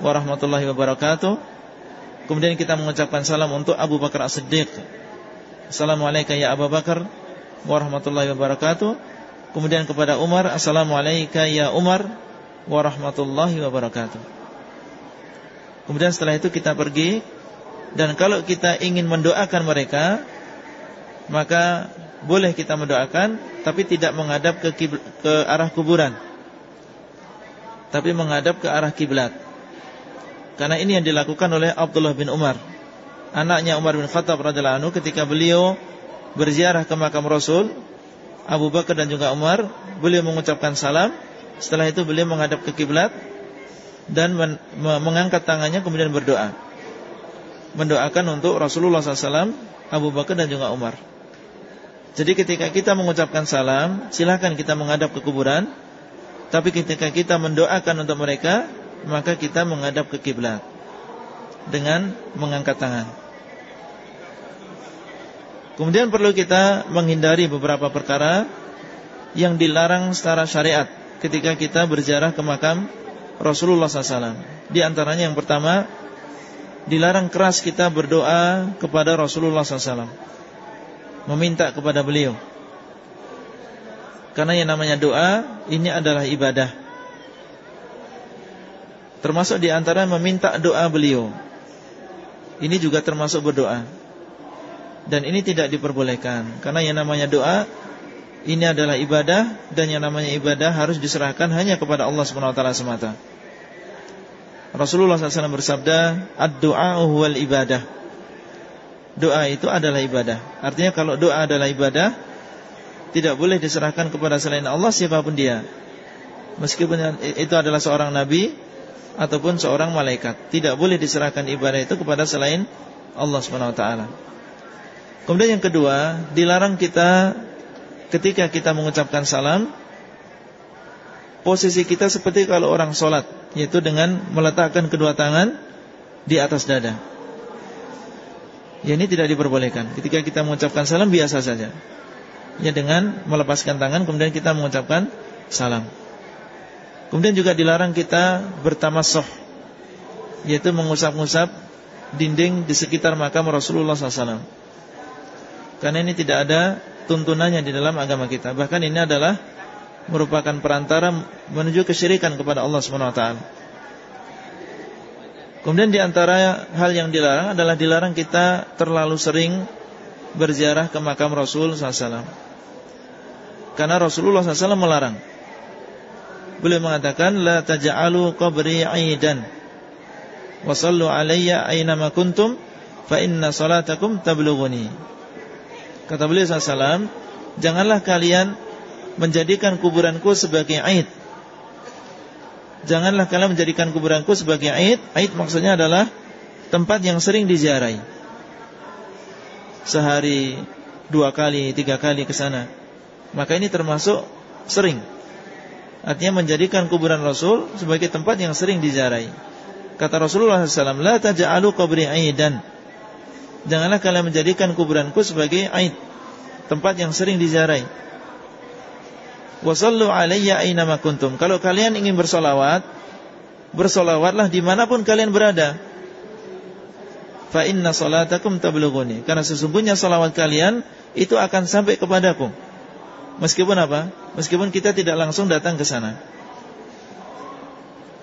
warahmatullahi wabarakatuh. Kemudian kita mengucapkan salam untuk Abu Bakar As-Siddiq. Assalamualaikum ya Abu Bakar warahmatullahi wabarakatuh. Kemudian kepada Umar Assalamualaikum ya Umar warahmatullahi wabarakatuh. Kemudian setelah itu kita pergi dan kalau kita ingin mendoakan mereka maka boleh kita mendoakan tapi tidak menghadap ke, ke arah kuburan. Tapi menghadap ke arah kiblat. Karena ini yang dilakukan oleh Abdullah bin Umar. Anaknya Umar bin Khattab radhiyallahu anhu ketika beliau berziarah ke makam Rasul, Abu Bakar dan juga Umar, beliau mengucapkan salam. Setelah itu beliau menghadap ke kiblat dan men mengangkat tangannya kemudian berdoa. Mendoakan untuk Rasulullah SAW, Abu Bakar dan juga Umar. Jadi ketika kita mengucapkan salam, silahkan kita menghadap ke kuburan. Tapi ketika kita mendoakan untuk mereka, maka kita menghadap ke kiblat dengan mengangkat tangan. Kemudian perlu kita menghindari beberapa perkara yang dilarang secara syariat ketika kita berziarah ke makam Rasulullah SAW. Di antaranya yang pertama, dilarang keras kita berdoa kepada Rasulullah SAW meminta kepada beliau. Karena yang namanya doa ini adalah ibadah. Termasuk di antara meminta doa beliau. Ini juga termasuk berdoa. Dan ini tidak diperbolehkan karena yang namanya doa ini adalah ibadah dan yang namanya ibadah harus diserahkan hanya kepada Allah Subhanahu wa taala semata. Rasulullah SAW bersabda, "Ad-du'a huwal ibadah." doa itu adalah ibadah. Artinya kalau doa adalah ibadah, tidak boleh diserahkan kepada selain Allah siapa pun dia. Meskipun itu adalah seorang nabi ataupun seorang malaikat, tidak boleh diserahkan ibadah itu kepada selain Allah Subhanahu wa taala. Kemudian yang kedua, dilarang kita ketika kita mengucapkan salam posisi kita seperti kalau orang sholat, yaitu dengan meletakkan kedua tangan di atas dada. Ya ini tidak diperbolehkan Ketika kita mengucapkan salam biasa saja Ya dengan melepaskan tangan kemudian kita mengucapkan salam. Kemudian juga dilarang kita bertamassuh yaitu mengusap-ngusap dinding di sekitar makam Rasulullah SAW. Karena ini tidak ada tuntunannya di dalam agama kita. Bahkan ini adalah merupakan perantara menuju kesyirikan kepada Allah SWT. Kemudian di antara hal yang dilarang adalah dilarang kita terlalu sering berziarah ke makam Rasul SAW. Karena Rasulullah SAW melarang. Beliau mengatakan la taj'alu qabri 'aidan wa sallu alayya aynama kuntum fa inna salatakum tablughuni. Kata beliau SAW, janganlah kalian menjadikan kuburanku sebagai aid. Janganlah kalian menjadikan kuburanku sebagai aid. Aid maksudnya adalah tempat yang sering diziarahi. Sehari dua kali, tiga kali ke sana. Maka ini termasuk sering Artinya menjadikan kuburan Rasul sebagai tempat yang sering diziarahi. Kata Rasulullah SAW, La taja'alu qabri aidan. Janganlah kalian menjadikan kuburanku sebagai aid. Tempat yang sering diziarahi. Wasallu alayya aynama kuntum. Kalau kalian ingin bersolawat, bersolawatlah di mana pun kalian berada. Fa inna salatakum tablughuni. Karena sesungguhnya salawat kalian itu akan sampai kepadaku. Meskipun apa? Meskipun kita tidak langsung datang ke sana.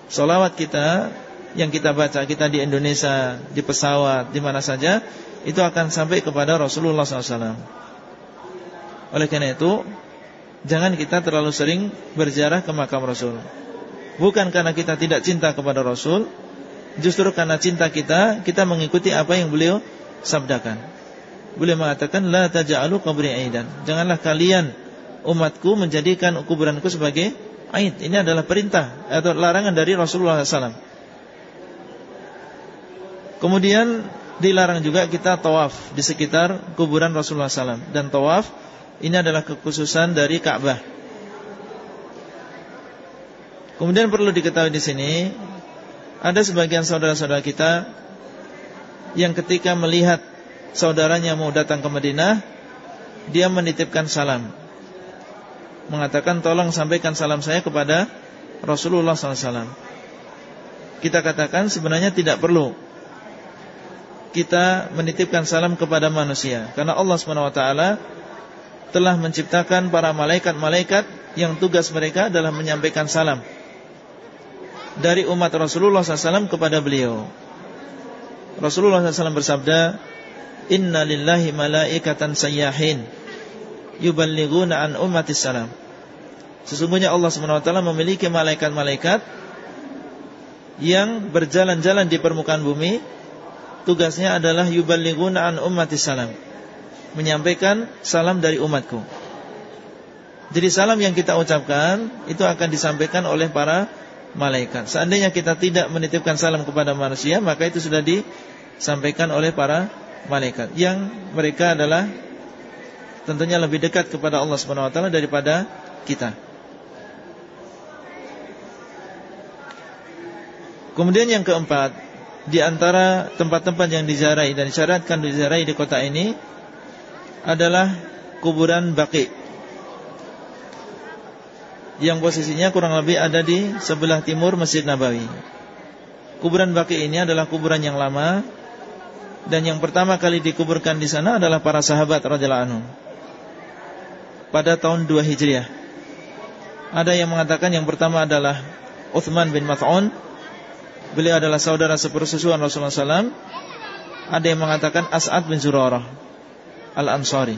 Solawat kita yang kita baca kita di Indonesia, di pesawat, di mana saja, itu akan sampai kepada Rasulullah SAW. Oleh karena itu, jangan kita terlalu sering berziarah ke makam Rasul. Bukan karena kita tidak cinta kepada Rasul, justru karena cinta kita, kita mengikuti apa yang beliau sabdakan. Beliau mengatakan, La taja'alu qabri aidan. Janganlah kalian umatku menjadikan kuburanku sebagai aid. Ini adalah perintah atau larangan dari Rasulullah SAW. Kemudian dilarang juga kita tawaf di sekitar kuburan Rasulullah SAW. Dan tawaf ini adalah kekhususan dari Ka'bah. Kemudian perlu diketahui di sini ada sebagian saudara-saudara kita yang ketika melihat saudaranya mau datang ke Madinah, dia menitipkan salam mengatakan tolong sampaikan salam saya kepada Rasulullah SAW. Kita katakan sebenarnya tidak perlu kita menitipkan salam kepada manusia karena Allah SWT telah menciptakan para malaikat-malaikat yang tugas mereka adalah menyampaikan salam dari umat Rasulullah SAW kepada beliau. Rasulullah SAW bersabda, Inna lillahi malaikatan sayyahin yuballighuna an ummatis salam. Sesungguhnya Allah SWT memiliki malaikat-malaikat yang berjalan-jalan di permukaan bumi, tugasnya adalah yuballighuna an ummatis salam. Menyampaikan salam dari umatku. Jadi salam yang kita ucapkan itu akan disampaikan oleh para malaikat. Seandainya kita tidak menitipkan salam kepada manusia, maka itu sudah disampaikan oleh para malaikat yang mereka adalah tentunya lebih dekat kepada Allah Subhanahu wa taala daripada kita. Kemudian yang keempat, di antara tempat-tempat yang diziarahi dan disyaratkan diziarahi di kota ini adalah kuburan Baqi. Yang posisinya kurang lebih ada di sebelah timur Masjid Nabawi. Kuburan Baqi ini adalah kuburan yang lama dan yang pertama kali dikuburkan di sana adalah para sahabat radhiyallahu anhum pada tahun 2 Hijriah. Ada yang mengatakan yang pertama adalah Uthman bin Mat'un. Beliau adalah saudara sepersusuan Rasulullah SAW. Ada yang mengatakan As'ad bin Zurarah Al-Ansari.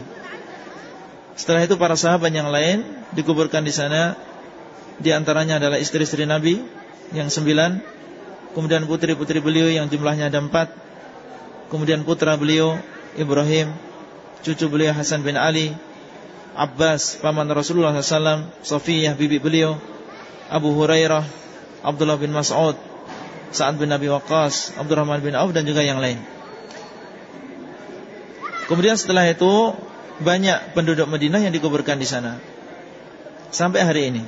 Setelah itu para sahabat yang lain dikuburkan di sana. Di antaranya adalah istri-istri Nabi yang sembilan. Kemudian putri-putri beliau yang jumlahnya ada empat. Kemudian putra beliau Ibrahim, cucu beliau Hasan bin Ali, Abbas paman Rasulullah SAW Sofiyah bibi beliau Abu Hurairah Abdullah bin Mas'ud Sa'ad bin Nabi Waqqas Abdurrahman bin Auf dan juga yang lain. Kemudian setelah itu Banyak penduduk Madinah yang dikuburkan di sana. Sampai hari ini.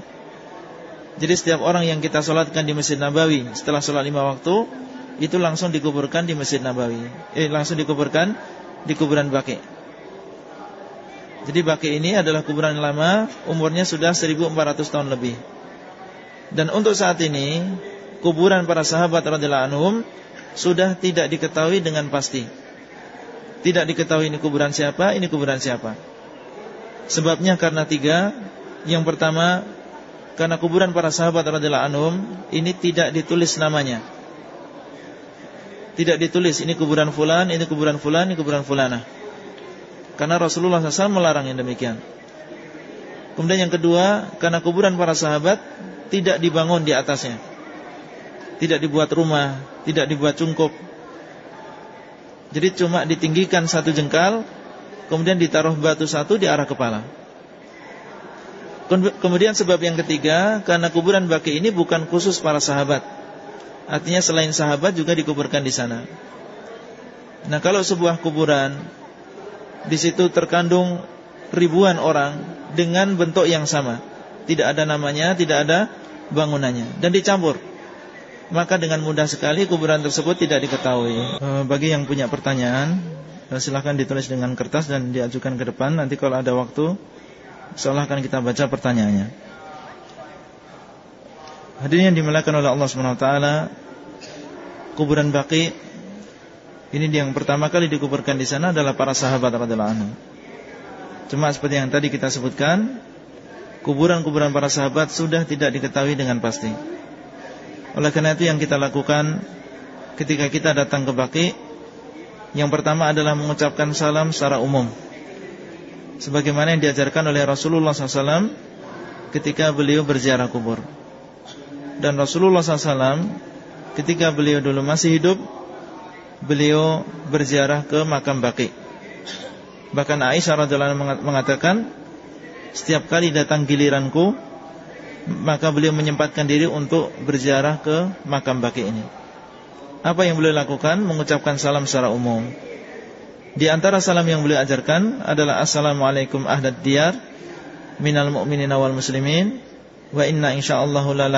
Jadi setiap orang yang kita solatkan di Masjid Nabawi Setelah solat lima waktu Itu langsung dikuburkan di Masjid Nabawi. Eh langsung dikuburkan Di kuburan Baqi. Jadi Baki ini adalah kuburan lama, umurnya sudah 1400 tahun lebih. Dan untuk saat ini, kuburan para sahabat radhiyallahu anhum sudah tidak diketahui dengan pasti. Tidak diketahui ini kuburan siapa, ini kuburan siapa. Sebabnya karena tiga. Yang pertama, karena kuburan para sahabat radhiyallahu anhum ini tidak ditulis namanya. Tidak ditulis ini kuburan fulan, ini kuburan fulan, ini kuburan fulanah. Karena Rasulullah SAW melarang yang demikian Kemudian yang kedua Karena kuburan para sahabat Tidak dibangun di atasnya Tidak dibuat rumah Tidak dibuat cungkup. Jadi cuma ditinggikan satu jengkal Kemudian ditaruh batu satu di arah kepala. Kemudian sebab yang ketiga Karena kuburan baki ini bukan khusus para sahabat. Artinya selain sahabat juga dikuburkan di sana. Nah kalau sebuah kuburan di situ terkandung ribuan orang dengan bentuk yang sama. Tidak ada namanya, tidak ada bangunannya. Dan dicampur. Maka dengan mudah sekali kuburan tersebut tidak diketahui. E, bagi yang punya pertanyaan, e, silahkan ditulis dengan kertas dan diajukan ke depan. Nanti kalau ada waktu, seolah akan kita baca pertanyaannya. Hadirin yang dimuliakan oleh Allah taala, kuburan Baqi ini yang pertama kali dikuburkan di sana adalah para sahabat radhiyallahu anhu. Cuma seperti yang tadi kita sebutkan, kuburan-kuburan para sahabat sudah tidak diketahui dengan pasti. Oleh karena itu yang kita lakukan ketika kita datang ke Baki, yang pertama adalah mengucapkan salam secara umum. Sebagaimana yang diajarkan oleh Rasulullah SAW ketika beliau berziarah kubur. Dan Rasulullah SAW ketika beliau dulu masih hidup beliau berziarah ke makam Baqi. Bahkan Aisyah radhiyallahu anha mengatakan, setiap kali datang giliranku, maka beliau menyempatkan diri untuk berziarah ke makam Baqi ini. Apa yang beliau lakukan? Mengucapkan salam secara umum. Di antara salam yang beliau ajarkan adalah Assalamualaikum ahdad diyar minal mu'minina wal muslimin wa inna insyaallahu la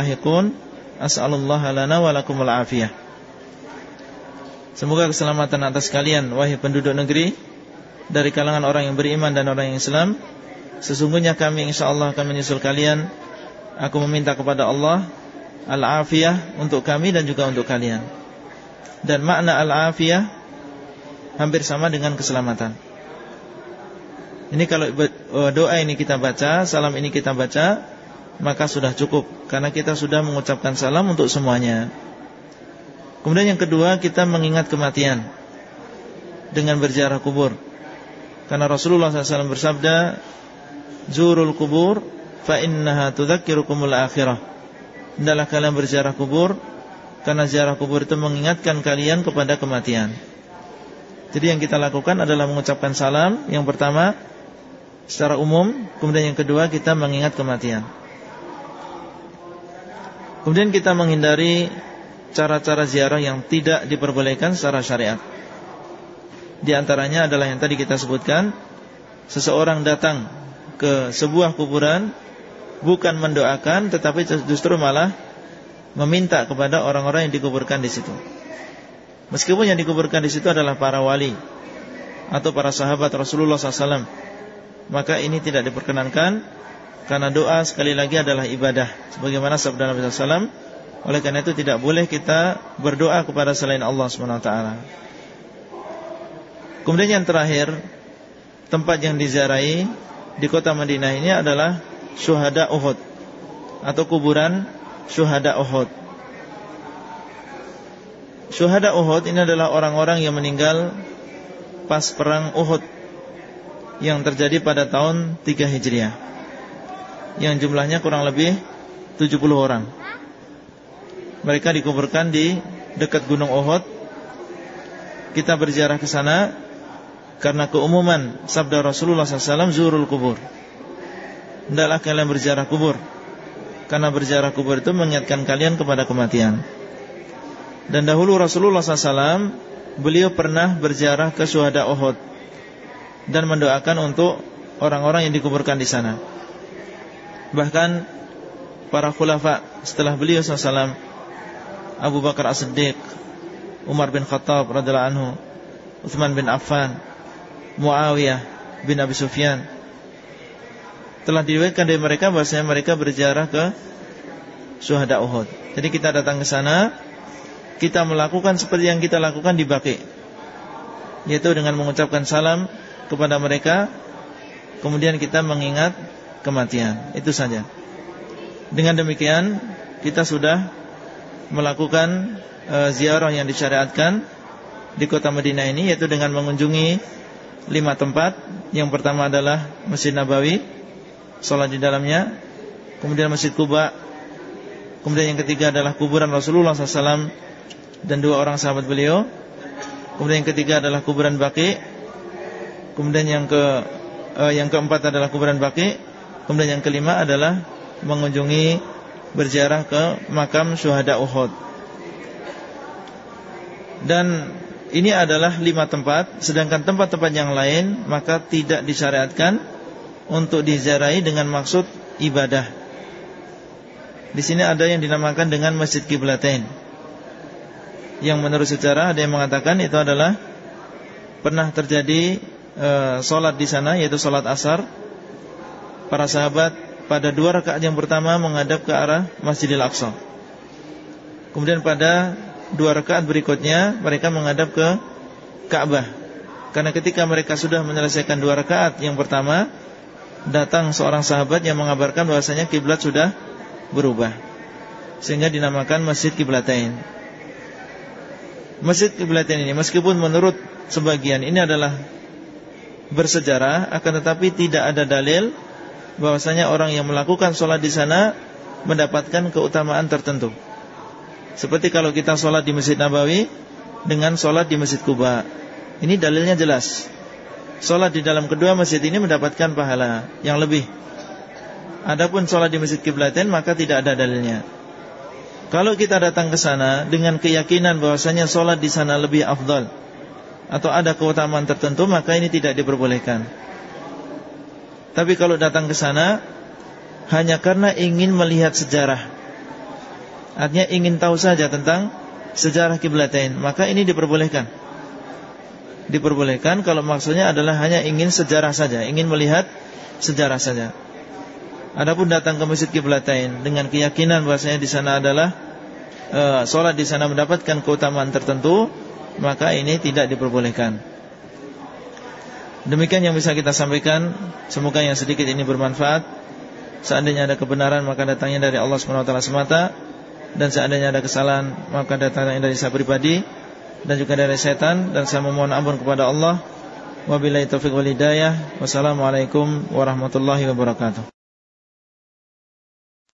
as'alullaha lana wa lakumul afiyah. Semoga keselamatan atas kalian Wahai penduduk negeri Dari kalangan orang yang beriman dan orang yang Islam Sesungguhnya kami insyaAllah akan menyusul kalian Aku meminta kepada Allah Al-afiyah untuk kami dan juga untuk kalian. Dan makna al-afiyah Hampir sama dengan keselamatan. Ini kalau doa ini kita baca Salam ini kita baca Maka sudah cukup. Karena kita sudah mengucapkan salam untuk semuanya. Kemudian yang kedua kita mengingat kematian dengan berziarah kubur. Karena Rasulullah SAW bersabda, "Zurul kubur fa innaha tudzakkirukumul akhirah." Hendaklah kalian berziarah kubur karena ziarah kubur itu mengingatkan kalian kepada kematian. Jadi yang kita lakukan adalah mengucapkan salam yang pertama secara umum, kemudian yang kedua kita mengingat kematian. Kemudian kita menghindari cara-cara ziarah yang tidak diperbolehkan secara syariat. Di antaranya adalah yang tadi kita sebutkan, seseorang datang ke sebuah kuburan bukan mendoakan tetapi justru malah meminta kepada orang-orang yang dikuburkan di situ. Meskipun yang dikuburkan di situ adalah para wali atau para sahabat Rasulullah SAW, maka ini tidak diperkenankan karena doa sekali lagi adalah ibadah. Sebagaimana sabda Nabi SAW, oleh karena itu tidak boleh kita berdoa kepada selain Allah SWT Kemudian yang terakhir Tempat yang diziarahi Di kota Madinah ini adalah Syuhada Uhud Atau kuburan Syuhada Uhud Syuhada Uhud ini adalah orang-orang yang meninggal Pas perang Uhud Yang terjadi pada tahun 3 Hijriah Yang jumlahnya kurang lebih 70 orang mereka dikuburkan di dekat Gunung Uhud. Kita berziarah ke sana karena keumuman sabda Rasulullah SAW zurul kubur. Hendaklah kalian berziarah kubur. Karena berziarah kubur itu mengingatkan kalian kepada kematian. Dan dahulu Rasulullah SAW beliau pernah berziarah ke syuhada Uhud dan mendoakan untuk orang-orang yang dikuburkan di sana. Bahkan para khulafa setelah beliau SAW Abu Bakar As-Siddiq, Umar bin Khattab radhiyallahu anhu, Uthman bin Affan, Muawiyah bin Abi Sufyan telah diriwayatkan dari mereka bahwasanya mereka berziarah ke syuhada Uhud. Jadi kita datang ke sana, kita melakukan seperti yang kita lakukan di Baqi. Yaitu dengan mengucapkan salam kepada mereka, kemudian kita mengingat kematian. Itu saja. Dengan demikian, kita sudah melakukan uh, ziarah yang disyariatkan di kota Madinah ini yaitu dengan mengunjungi lima tempat. Yang pertama adalah Masjid Nabawi, sholat di dalamnya. Kemudian Masjid Kuba. Kemudian yang ketiga adalah kuburan Rasulullah SAW dan dua orang sahabat beliau. Kemudian yang ketiga adalah kuburan Baki. Kemudian yang ke uh, yang keempat adalah kuburan Baki. Kemudian yang kelima adalah mengunjungi berziarah ke makam syuhada Uhud. Dan ini adalah lima tempat Sedangkan tempat-tempat yang lain Maka tidak disyariatkan Untuk diziarahi dengan maksud ibadah. Di sini ada yang dinamakan dengan Masjid Kiblatain Yang menurut sejarah ada yang mengatakan Itu adalah Pernah terjadi e, Solat di sana yaitu solat asar. Para sahabat pada dua rakaat yang pertama menghadap ke arah Masjidil Aqsa. Kemudian pada dua rakaat berikutnya mereka menghadap ke Ka'bah. Karena ketika mereka sudah menyelesaikan dua rakaat yang pertama, datang seorang sahabat yang mengabarkan bahwasanya kiblat sudah berubah. Sehingga dinamakan Masjid Kiblatain. Masjid Kiblatain ini meskipun menurut sebagian ini adalah bersejarah akan tetapi tidak ada dalil bahwasanya orang yang melakukan sholat di sana mendapatkan keutamaan tertentu. Seperti kalau kita sholat di Masjid Nabawi Dengan sholat di Masjid Kuba Ini dalilnya jelas Sholat di dalam kedua masjid ini mendapatkan pahala Yang lebih. Adapun sholat di Masjid Kiblatin Maka tidak ada dalilnya. Kalau kita datang ke sana Dengan keyakinan bahwasanya sholat di sana lebih afdal Atau ada keutamaan tertentu Maka ini tidak diperbolehkan. Tapi kalau datang ke sana Hanya karena ingin melihat sejarah. Artinya ingin tahu saja tentang sejarah kiblatain, maka ini diperbolehkan. Diperbolehkan kalau maksudnya adalah hanya ingin sejarah saja, ingin melihat sejarah saja. Adapun datang ke masjid kiblatain dengan keyakinan bahwasanya di sana adalah e, sholat di sana mendapatkan keutamaan tertentu, maka ini tidak diperbolehkan. Demikian yang bisa kita sampaikan. Semoga yang sedikit ini bermanfaat. Seandainya ada kebenaran maka datangnya dari Allah Subhanahu wa taala semata dan seandainya ada kesalahan maka datangnya dari saya pribadi dan juga dari setan dan saya memohon ampun kepada Allah. Wabillahi taufiq wal hidayah. Wassalamualaikum warahmatullahi wabarakatuh